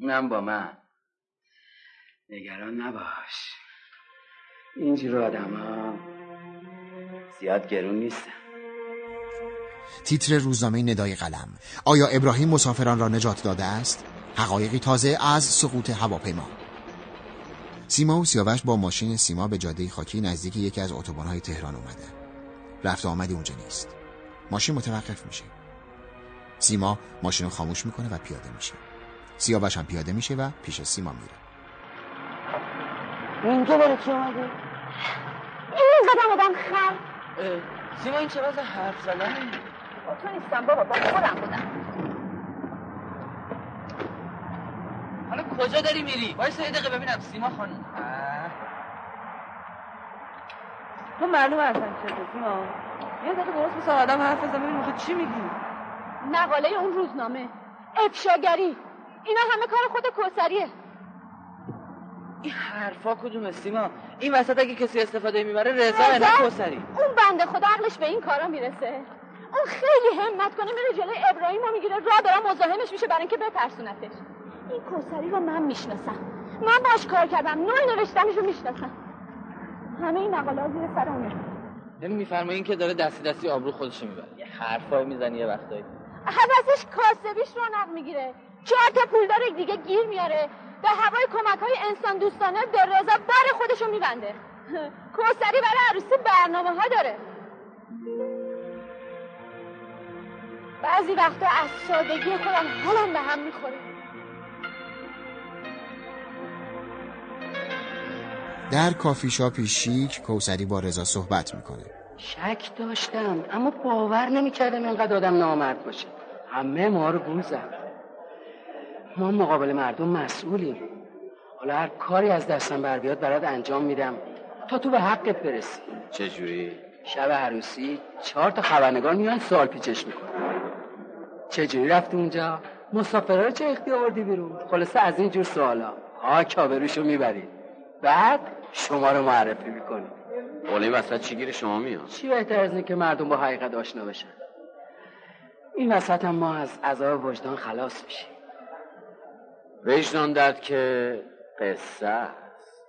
اونم با من. نگران نباش. اینجور آدم ها زیاد گرون نیستن. تیتر روزنامه ندای قلم. آیا ابراهیم مسافران را نجات داده است؟ حقایقی تازه از سقوط هواپیما. سیما و سیاوش با ماشین سیما به جاده خاکی نزدیک یکی از اتوبان‌های تهران اومده. رفت و آمدی اونجا نیست. ماشین متوقف میشه. سیما ماشین رو خاموش می‌کنه و پیاده میشه. سیاوش هم پیاده میشه و پیش سیما میره. اینجا برای چی اومدی؟ این اینقدر آدم خر سیما این چه وضع حرف زدن با تو نیستم بابا با خودم بودم حالا کجا داری میری؟ وایسا یه دقیقه ببینم سیما خانم تو معلوم اصلا چه سیما یه دقیقه درست مثل آدم حرف بزن ببین تو چی میگی مقاله اون روزنامه افشاگری اینا همه کار خود کوسریه این حرفا کدوم سیما این وسط اگه کسی استفاده می‌بره رضا نه کوسری اون بنده خدا عقلش به این کارا می‌رسه اون خیلی همت کنه میره جلوی ابراهیم رو می‌گیره. راه دارم مزاحمش میشه برای اینکه بترسونتش. این کوسری رو من می‌شناسم. من باش کار کردم. نوع نوشتنش رو می‌شناسم. همه این مقاله ها زیر سر اونه. یعنی میفرمایین که داره دستی دستی آبرو خودش می‌بره. یه حرفایی می‌زنی یه وقتایی. حوضش کاسبیش رونق می‌گیره. چهار تا پولدار دیگه گیر میاره. به هوای کمک های انسان دوستانه به رضا بر خودشو میبنده. کوسری برای عروسی برنامه ها داره. بعضی وقتا از سادگی خودم حالم به هم می‌خوره. در کافی شاپی شیک کوسری با رضا صحبت می‌کنه. شک داشتم اما باور نمی‌کردم اینقدر آدم نامرد باشه. همه ما رو گول زد. ما مقابل مردم مسئولیم. حالا هر کاری از دستم بر بیاد برات انجام میدم. تا تو به حقت برسی. چجوری؟ شب عروسی چهار تا خبرنگار میان سوال پیچش می‌کنن. چجوری رفتی اونجا؟ مسافرها رو چه اختی آوردی بیرون؟ خلاصه از این جور سوالا. ها کابروشو می‌برید بعد شما رو معرفی می‌کنی قوله وسط چی گیر شما میاد؟ چی بهتر از اینه که مردم با حقیقت آشنا بشن؟ این وسط هم ما از عذاب وجدان خلاص میشیم. وجدان درد که قصه است.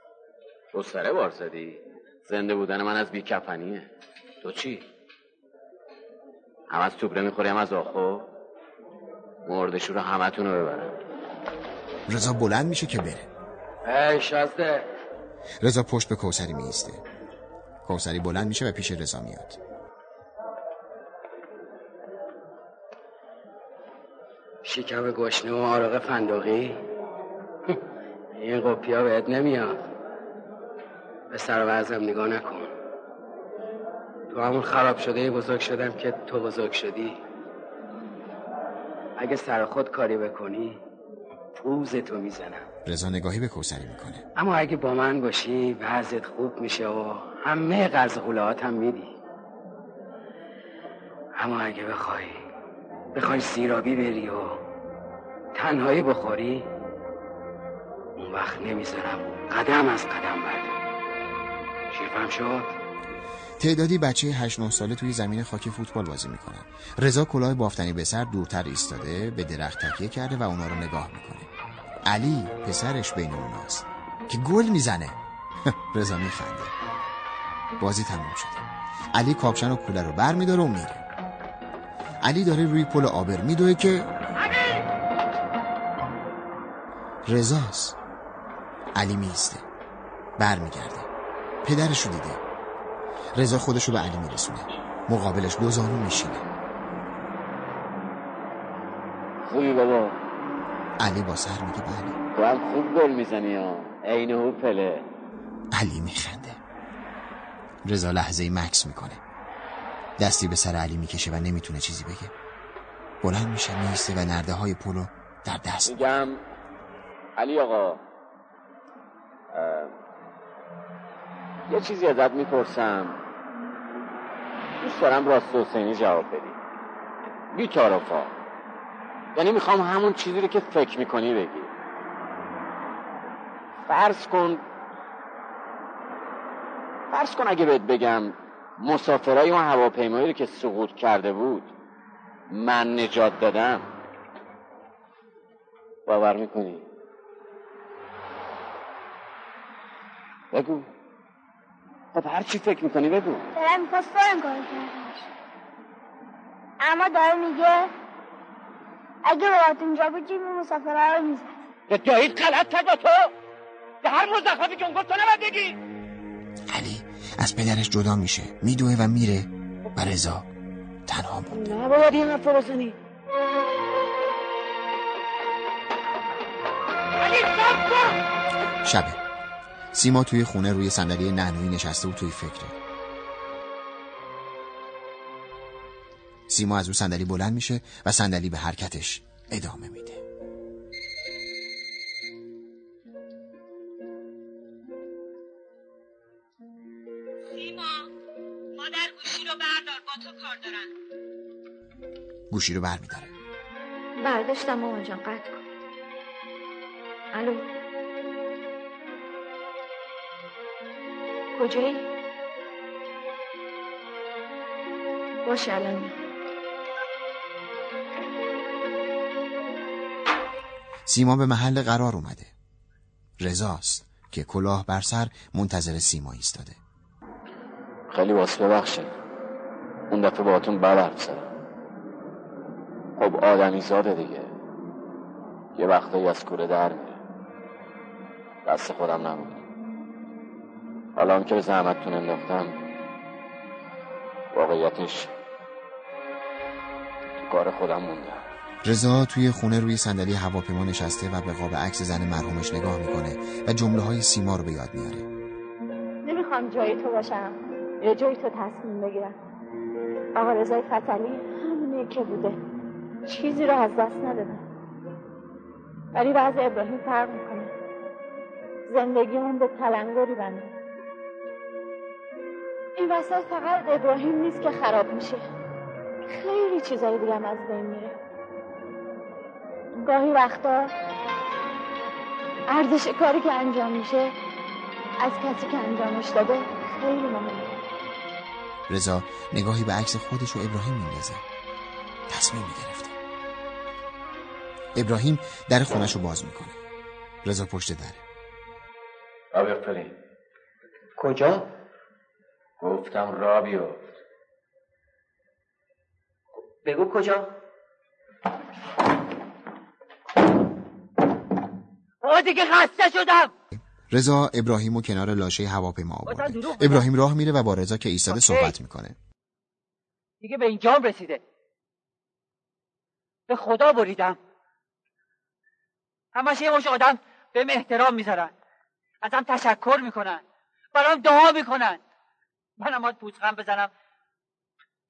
تو سره بار زدی. زنده بودن من از بیکفنیه. تو چی؟ هم از توبره می‌خوری هم از آخو؟ مردشو رو همه رو ببرم. رضا بلند میشه که بره. ای شازده. رضا پشت به کوسری میسته کوسری بلند میشه و پیش رضا میاد. شکم گشنه و آرق فندقی؟ این قپیا بهت نمیاد. به سر وزم نگاه نکن. تو همون خراب شده بزرگ شدم که تو بزرگ شدی. اگه سر خود کاری بکنی پوز تو می‌زنم. رضا نگاهی به کوسری می‌کنه. اما اگه با من باشی وضعت خوب میشه و همه قرض هم میدی. اما اگه بخوای بخوای سیرابی بری و تنهایی بخوری اون وقت نمی‌ذارم قدم از قدم برداری. شیرفهم شد؟ تعدادی بچه 8 9 ساله توی زمین خاکی فوتبال بازی می‌کنن. رضا کلاه بافتنی به سر دورتر ایستاده به درخت تکیه کرده و اونا رو نگاه می‌کنه. علی پسرش بین اوناست که گل می‌زنه. رضا میخنده. بازی تموم شده. علی کاپشن و کوله رو بر میداره و میره. علی داره روی پل آبر میدوه که رضاست. علی میسته. بر میگرده. پدرشو دیده. رضا خودشو به علی میرسونه. مقابلش دو زانو میشینه. خوبی بابا؟ علی با سر میگه بله. تو هم خوب گل می‌زنی ها. عین او پله. علی میخنده. رضا لحظه مکس می‌کنه. دستی به سر علی می‌کشه و نمی‌تونه چیزی بگه. بلند میشه میسته و نرده های پولو در دست. میگم علی آقا یه چیزی ازت می‌پرسم. دوست دارم راست حسینی جواب بدی. بی تعارفا یعنی می‌خوام همون چیزی رو که فکر می‌کنی بگی. فرض کن فرض کن اگه بهت بگم مسافرای اون هواپیمایی رو که سقوط کرده بود من نجات دادم. باور می‌کنی؟ بگو. خب هر چی فکر می‌کنی بگو. دارم می‌خواست کار کردنش اما داره میگه اگه رات اینجا بود جیمی مسافرها رو می‌زد. دایید غلط کرد با تو؟ به هر مزخرفی که اون گفت تو نباید بگی. علی از پدرش جدا میشه. میدوه و میره. و رضا تنها مونده. نباید این حرف بزنی. علی سب کن شبه. سیما توی خونه روی صندلی نهنوی نشسته و توی فکره. سیما از اون صندلی بلند میشه و صندلی به حرکتش ادامه میده. گوشی رو بر میداره برداشتم مامان جان قطع کن. الو. کجایی؟ باشه الان. سیما به محل قرار اومده. رضاست که کلاه بر سر منتظر سیما ایستاده. خیلی واسه ببخشید. اون دفعه باهاتون بد حرف زدم خب آدمی زاده دیگه. یه وقتایی از کوره در میره. دست خودم نبود. حالا هم که به زحمتتون انداختم واقعیتش تو کار خودم موندم رضا توی خونه روی صندلی هواپیما نشسته و به قاب عکس زن مرحومش نگاه می‌کنه و جمله های سیما رو به یاد میاره. نمی‌خوام جای تو باشم. یا جای تو تصمیم بگیرم. آقا رضای فتلی همونه که بوده. چیزی رو از دست ندادم. ولی وضع ابراهیم فرق می‌کنه. زندگی اون به تلنگری بنده. این وسط فقط ابراهیم نیست که خراب میشه. خیلی چیزایی دیگه از بین میره. گاهی وقتا ارزش کاری که انجام میشه از کسی که انجامش داده خیلی مهمه. رضا نگاهی به عکس خودش و ابراهیم میندازه. تصمیم می‌گرفته. ابراهیم در خونش رو باز می‌کنه. رضا پشت دره. بیفت کجا؟ گفتم را بیفت. بگو کجا؟ آه دیگه خسته شدم. رضا ابراهیم و کنار لاشه هواپیما آورده. میگم. ابراهیم راه میره و با رضا که ایستاده. صحبت می‌کنه. دیگه به اینجام رسیده. به خدا بریدم. همش یه مش آدم بهم احترام می‌ذارن. ازم تشکر می‌کنن. برام دعا می‌کنن. منم باید پوزخم بزنم.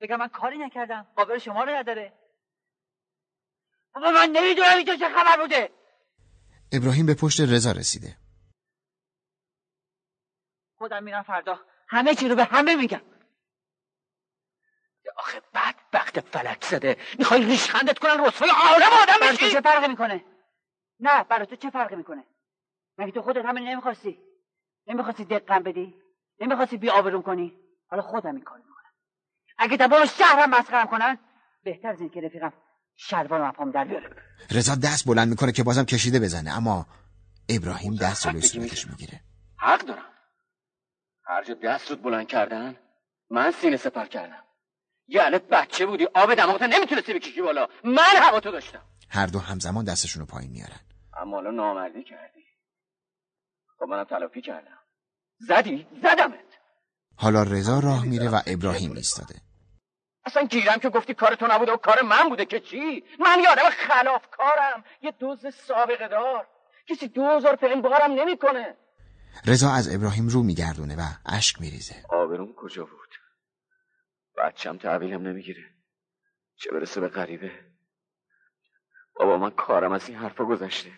بگم من کاری نکردم. قابل شما رو نداره اما من نمی‌دونم اینجا چه خبر بوده. ابراهیم به پشت رضا رسیده. خودم میرم فردا. همه چی رو به همه میگم. آخه بدبخت فلک زده. می‌خوای ریشخندت کنن رسوای عالم آدم بشی تو چه فرقی می‌کنه؟ نه برای تو چه فرقی می‌کنه؟ مگه تو خودت همین نمی‌خواستی؟ نمی‌خواستی دقم بدی؟ نمی‌خواستی بی آبرون کنی؟ حالا خودم این کار می‌کنم. اگه تمام شهرم مسخرم کنن بهتر از این که رفیقم شلوار در بیاره. رضا دست بلند می‌کنه که بازم کشیده بزنه اما ابراهیم دست رو صورتش می‌گیره. حق دارم. هر جا دست رود بلند کردن من سینه سپر کردم. یه علت بچه بودی آب دماغت نمی‌تونستی بکشی بالا. من هوا تو داشتم. هر دو همزمان دستشون رو پایین میارن. اما حالا نامردی کردی. خب منم تلافی کردم. زدی؟ زدمت. حالا رضا راه میره و ابراهیم ایستاده. اصلا گیرم که گفتی کار تو نبوده و کار من بوده که چی؟ من یه آدم خلاف کارم یه دوز سابقه دار. کسی دو هزار پلن بارم نمی‌کنه. رضا از ابراهیم رو میگردونه و اشک میریزه. آبروم کجا بود؟ بچم تحویلم نمی‌گیره. چه برسه به غریبه؟ بابا من کارم از این حرفا گذشته.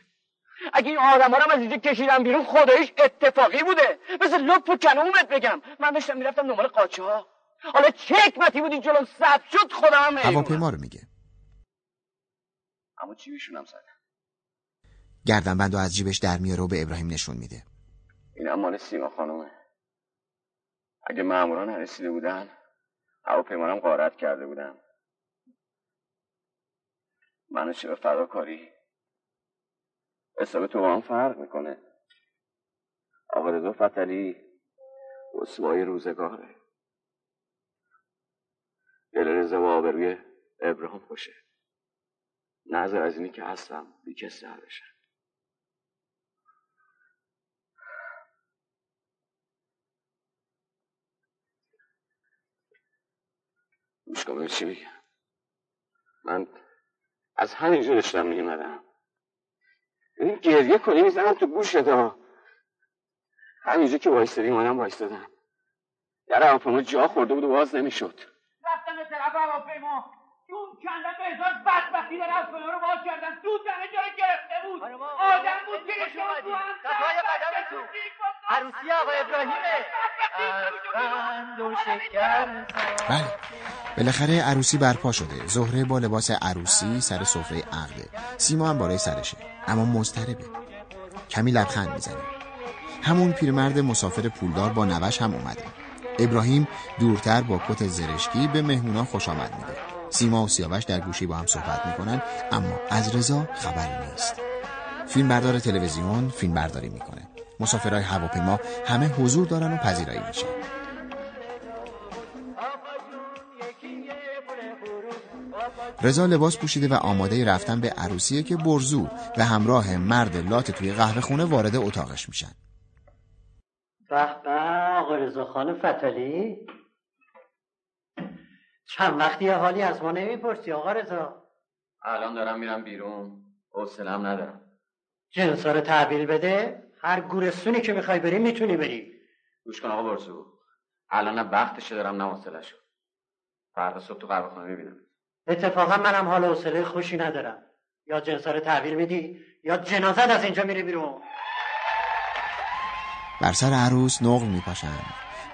اگه این آدم هم از اینجا کشیدم بیرون خدایش اتفاقی بوده. مثل لپ و کنومت بگم. من داشتم می‌رفتم دنبال قاچه ها حالا چه حکمتی بود این جلوم ثبت شد؟ خودم هم. هواپیما رو میگه. اما چی بیشونم زدم گردنبند رو از جیبش در میاره و به ابراهیم نشون میده. این هم مال سیما خانومه. اگه ماموران نرسیده بودن هواپیمانم غارت کرده بودن. منو چه به فداکاری حساب تو با هم فرق می‌کنه. آقا رضا فتلی رسوای روزگاره. دل رضا و آبروی ابراهیم خوشه. نظر از اینی که هستم بی کس در بشه گوش چی میگم من از همینجا داشتم میمدم این گریه کنی می‌زنم تو گوشت ها همینجا که وایستادی منم وایستادم. در هواپیما جا خورده بود و باز نمی‌شد. رفتن طرف هواپیما. جون کندن به هزار بدبختی داره از رو باز کردن. دود همه جا گرفته بود. آدم بود که نشون تو هم صفای قدمتون. عروسی آقا ابراهیمه. بله بالاخره عروسی برپا شده. زهره با لباس عروسی سر سفره عقده. سیما هم بالای سرشه. اما مضطربه. کمی لبخند می‌زنه. همون پیرمرد مسافر پولدار با نوش هم اومده. ابراهیم دورتر با کت زرشکی به مهمونا خوش آمد میده. سیما و سیاوش در گوشی با هم صحبت می‌کنن اما از رضا خبری نیست. فیلم بردار تلویزیون فیلم برداری می‌کنه. مسافرهای هواپیما همه حضور دارن و پذیرایی میشن رضا لباس پوشیده و آماده رفتن به عروسیه که برزو و همراه مرد لات توی قهوه خونه وارد اتاقش میشن. به به آقا رضا خان فتلی چند وقتی یه حالی از ما نمی‌پرسی آقا رضا؟ الان دارم میرم بیرون. حوصله‌ام ندارم. جنسا رو تحویل بده. هر گورستونی که می‌خوای بری می‌تونی بری. گوش کن آقا برزو. الان نه وقتشه دارم نه حوصله‌شو. فردا صبح تو قهوه خونه می‌بینم. اتفاقا منم حال حوصله خوشی ندارم. یا جنسا رو تحویل میدی یا جنازت از اینجا میری بیرون. بر سر عروس نقل میپاشن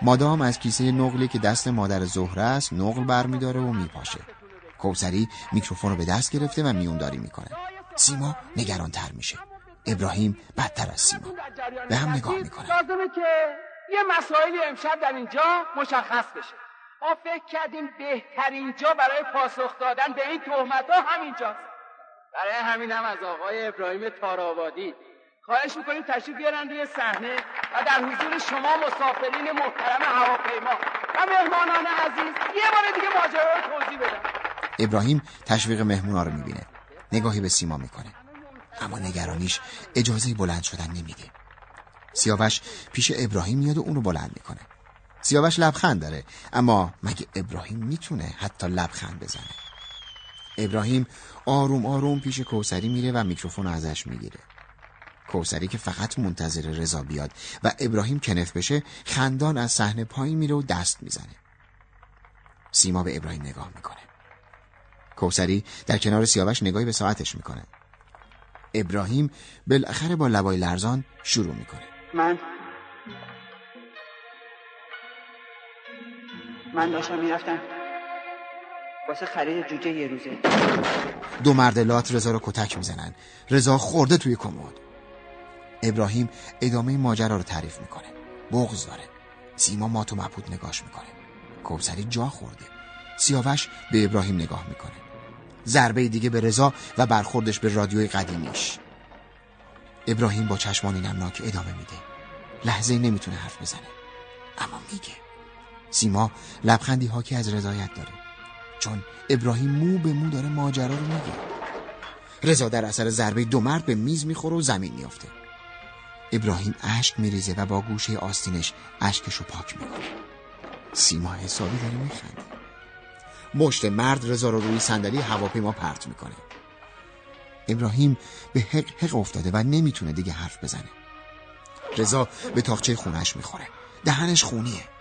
مادام از کیسه نقلی که دست مادر زهره است نقل برمیداره و میپاشه. کوسری میکروفون رو به دست گرفته و میونداری می‌کنه. سیما نگران تر میشه. ابراهیم بدتر از سیما. به هم نگاه می‌کنه. لازمه که یه مسائلی امشب در اینجا مشخص بشه. ما فکر کردیم بهترین جا برای پاسخ دادن به این تهمت ها همینجاست. برای همین هم از آقای ابراهیم تارآبادی خواهش می‌کنیم تشریف بیارن روی صحنه و در حضور شما مسافرین محترم هواپیما و مهمانان عزیز یه بار دیگه ماجرا رو توضیح بدم. ابراهیم تشویق مهمونا رو می‌بینه. نگاهی به سیما می‌کنه. اما نگرانیش اجازه بلند شدن نمیده. سیاوش پیش ابراهیم میاد و اونو بلند می‌کنه. سیاوش لبخند داره. اما مگه ابراهیم می‌تونه حتی لبخند بزنه؟ ابراهیم آروم آروم پیش کوسری میره و میکروفون ازش می‌گیره. کوسری که فقط منتظر رضا بیاد و ابراهیم کنف بشه خندان از صحنه پایین میره و دست می‌زنه. سیما به ابراهیم نگاه می‌کنه. کوسری در کنار سیاوش نگاهی به ساعتش می‌کنه. ابراهیم بالاخره با لبای لرزان شروع می‌کنه. من من داشتم می‌رفتم. واسه خرید جوجه یه روزه. دو مرد لات رضا رو کتک می‌زنن. رضا خورده توی کمد. ابراهیم ادامه ماجرا رو تعریف می‌کنه. بغض داره. سیما مات و مبهوت نگاش می‌کنه. کوسری جا خورده. سیاوش به ابراهیم نگاه می‌کنه. ضربه دیگه به رضا و برخوردش به رادیوی قدیمیش. ابراهیم با چشمانی نمناک ادامه میده. لحظه نمی‌تونه حرف بزنه. اما میگه. سیما لبخندی ها که از رضایت داره. چون ابراهیم مو به مو داره ماجرا رو میگه. رضا در اثر ضربه دو مرد به میز می‌خوره و زمین میافته. ابراهیم اشک میریزه و با گوشه آستینش اشکش رو پاک می‌کنه. سیما حسابی داره میخنده. مشت مرد رضا رو روی صندلی هواپیما پرت می‌کنه. ابراهیم به حق حق افتاده و نمی‌تونه دیگه حرف بزنه. رضا به تاقچه خونش می‌خوره. دهنش خونیه.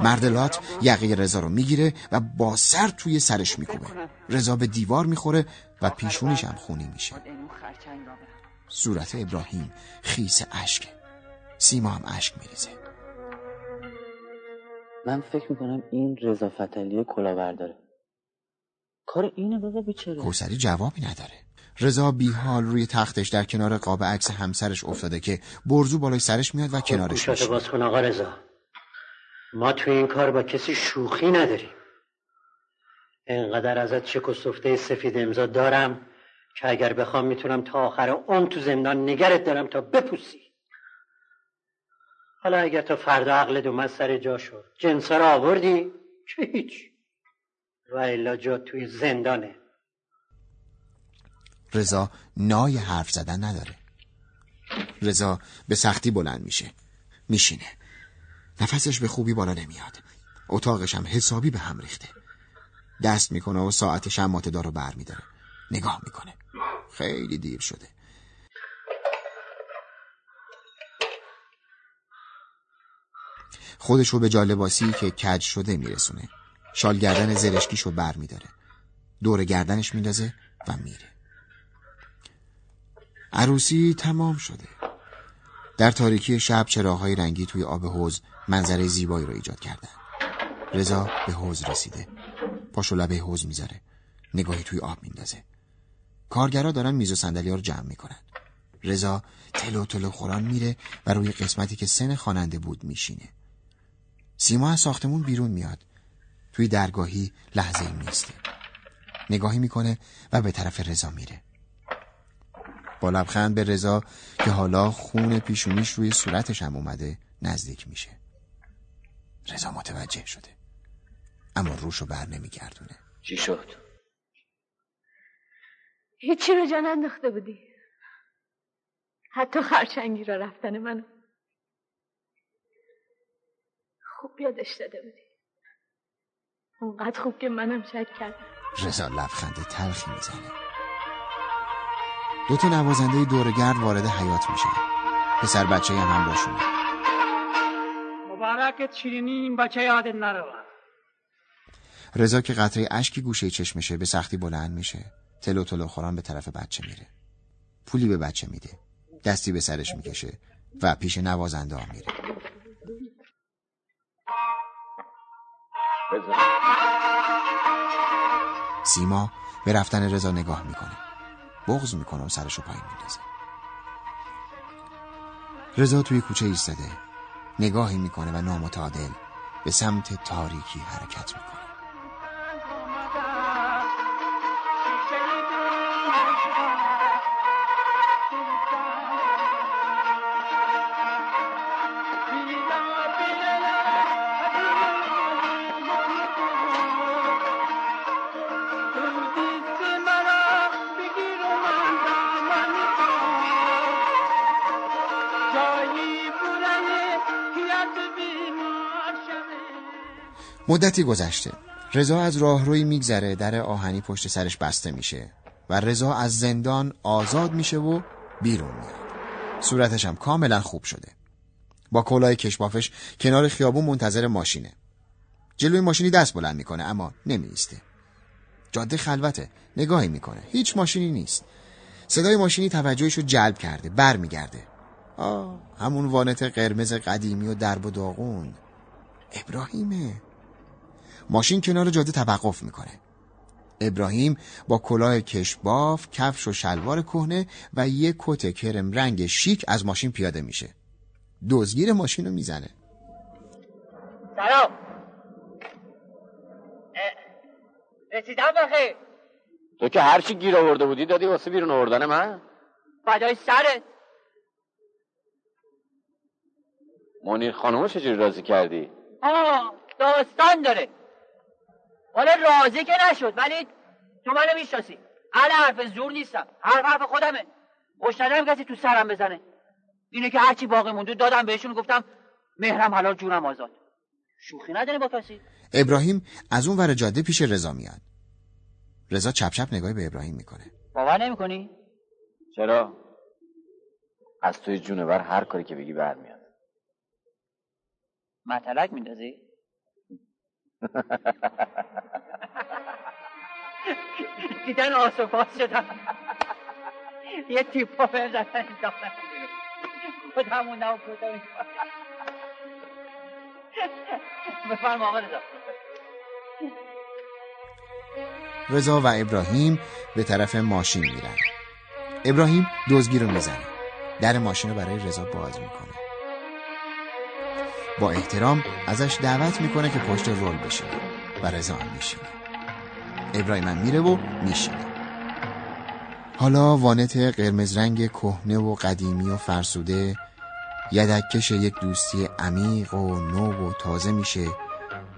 مردلات یقه رضا رو می‌گیره و با سر توی سرش میکوبه. رضا به دیوار می‌خوره و پیشونش هم خونی میشه. صورت ابراهیم خیس اشکه سیما هم اشک میریزه. من فکر می‌کنم این رضا فتلی کلاورداره کار اینه بابا بیچاره. کوسری جوابی نداره. رضا بیحال روی تختش در کنار قاب عکس همسرش افتاده که برزو بالای سرش میاد و کنارش گوشاتو میشه باز کن آقا رضا. ما تو این کار با کسی شوخی نداریم. انقدر ازت چک و سفته سفید امضا دارم که اگر بخوام می‌تونم تا آخر اون تو زندان نگرت دارم تا بپوسی. حالا اگر تا فردا عقلت اومد سر جا شد جنسا رو آوردی؟ که هیچ. و الا جا توی زندانه. رضا نای حرف زدن نداره. رضا به سختی بلند میشه. میشینه. نفسش به خوبی بالا نمیاد. اتاقش هم حسابی به هم ریخته. دست می‌کنه و ساعت شمات دار رو بر میداره. نگاه می‌کنه. خیلی دیر شده. خودش رو به جالباسی که کج شده میرسونه. شالگردن زرشکیشو بر میداره. دور گردنش میندازه و میره. عروسی تمام شده. در تاریکی شب چراغهای رنگی توی آب حوز منظره زیبایی رو ایجاد کردن. رضا به حوز رسیده. پاشو لبه حوز می‌ذاره. نگاهی توی آب میندازه. کارگرا دارن میز و صندلی رو جمع می‌کنن. رضا تلو تلو خوران میره و روی قسمتی که سن خواننده بود میشینه. سیما از ساختمون بیرون میاد. توی درگاهی لحظه میسته نگاهی می‌کنه و به طرف رضا میره. با لبخند به رضا که حالا خون پیشونیش روی صورتش هم اومده نزدیک میشه. رضا متوجه شده. اما روشو بر نمیگردونه. چی شد؟ هیچی رو جان انداخته بودی. حتی خرچنگی را رفتن منو. خوب یادش داده بودی. اونقدر خوب که منم شک کردم. رضا لبخند تلخی می‌زنه. دو تا نوازنده دورگرد وارد حیات میشن. پسر بچه هم همراهشونه مبارکت شیرینی این بچه یاد نروه رضا که قطره اشکی گوشه چشمشه به سختی بلند میشه. تلو تلو خوران به طرف بچه میره. پولی به بچه میده. دستی به سرش می‌کشه و پیش نوازنده ها میره. سیما به رفتن رضا نگاه می‌کنه. بغض می‌کنه و سرشو پایین میندازه. رضا توی کوچه ایستاده. نگاهی می‌کنه و نامتعادل به سمت تاریکی حرکت می‌کنه. مدتی گذشته. رضا از راهروی میگذره در آهنی پشت سرش بسته میشه و رضا از زندان آزاد میشه و بیرون میاد. صورتش هم کاملا خوب شده. با کلاه کشبافش کنار خیابون منتظر ماشینه. جلوی ماشینی دست بلند می‌کنه اما نمیسته جاده خلوته نگاهی می‌کنه. هیچ ماشینی نیست. صدای ماشینی توجهش رو جلب کرده برمیگرده. آه همون وانت قرمز قدیمی و درب و داغون. ابراهیمه. ماشین کنار جاده توقف می‌کنه. ابراهیم با کلاه کشباف، کفش و شلوار کهنه و یک کت کرم رنگ شیک از ماشین پیاده میشه. دزگیر ماشین رو می‌زنه. سلام. رسیدم بخیر تو که هرچی گیر آورده بودی دادی واسه بیرون آوردن من؟ فدای سرت منیر خانومو چجوری راضی کردی؟ آه داستان داره. حالا راضی که نشد ولی تو منو می‌شناسی. اهل حرف زور نیستم. حرف حرف خودمه. خوش ندارم کسی تو سرم بزنه. اینه که هرچی باقی مونده دادم بهشون گفتم مهرم حلال جونم آزاد. شوخی نداره با کسی؟ ابراهیم از اون ور جاده پیش رضا میاد. رضا چپ چپ نگاهی به ابراهیم می‌کنه. باور نمی‌کنی؟ چرا؟ از توی جونور هر کاری که بگی برمیاد. مطلق میندازی؟ دیدن آسوپاس شدم. یه تیپا به زدن انداختن. خودمون و کتا بفرم آقا رضا. رضا و ابراهیم به طرف ماشین میرن. ابراهیم دزگی رو می‌زنه. در ماشین رو برای رضا باز می‌کنه. با احترام ازش دعوت می‌کنه که پشت رول بشینه و رضا هم میشینه. ابراهیم هم میره و میشینه. حالا وانت قرمز رنگ کهنه و قدیمی و فرسوده یدککش یک دوستی عمیق و نو و تازه میشه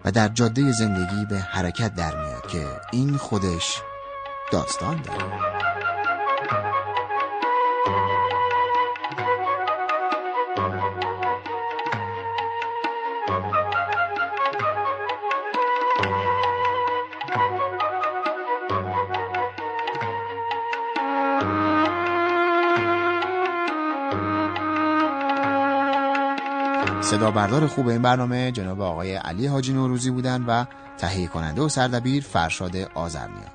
و در جاده زندگی به حرکت در میاد که این خودش داستان داره. صدا بردار خوب این برنامه جناب آقای علی حاجی نوروزی بودن و تهیه کننده و سردبیر فرشاد آزرنیا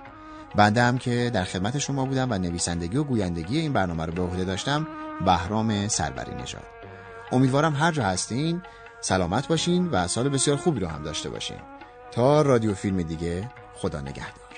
بنده هم که در خدمت شما بودم و نویسندگی و گویندگی این برنامه رو به عهده داشتم بهرام سربری نژاد. امیدوارم هر جا هستین سلامت باشین و سال بسیار خوبی رو هم داشته باشین. تا رادیو فیلم دیگه خدا نگهدار.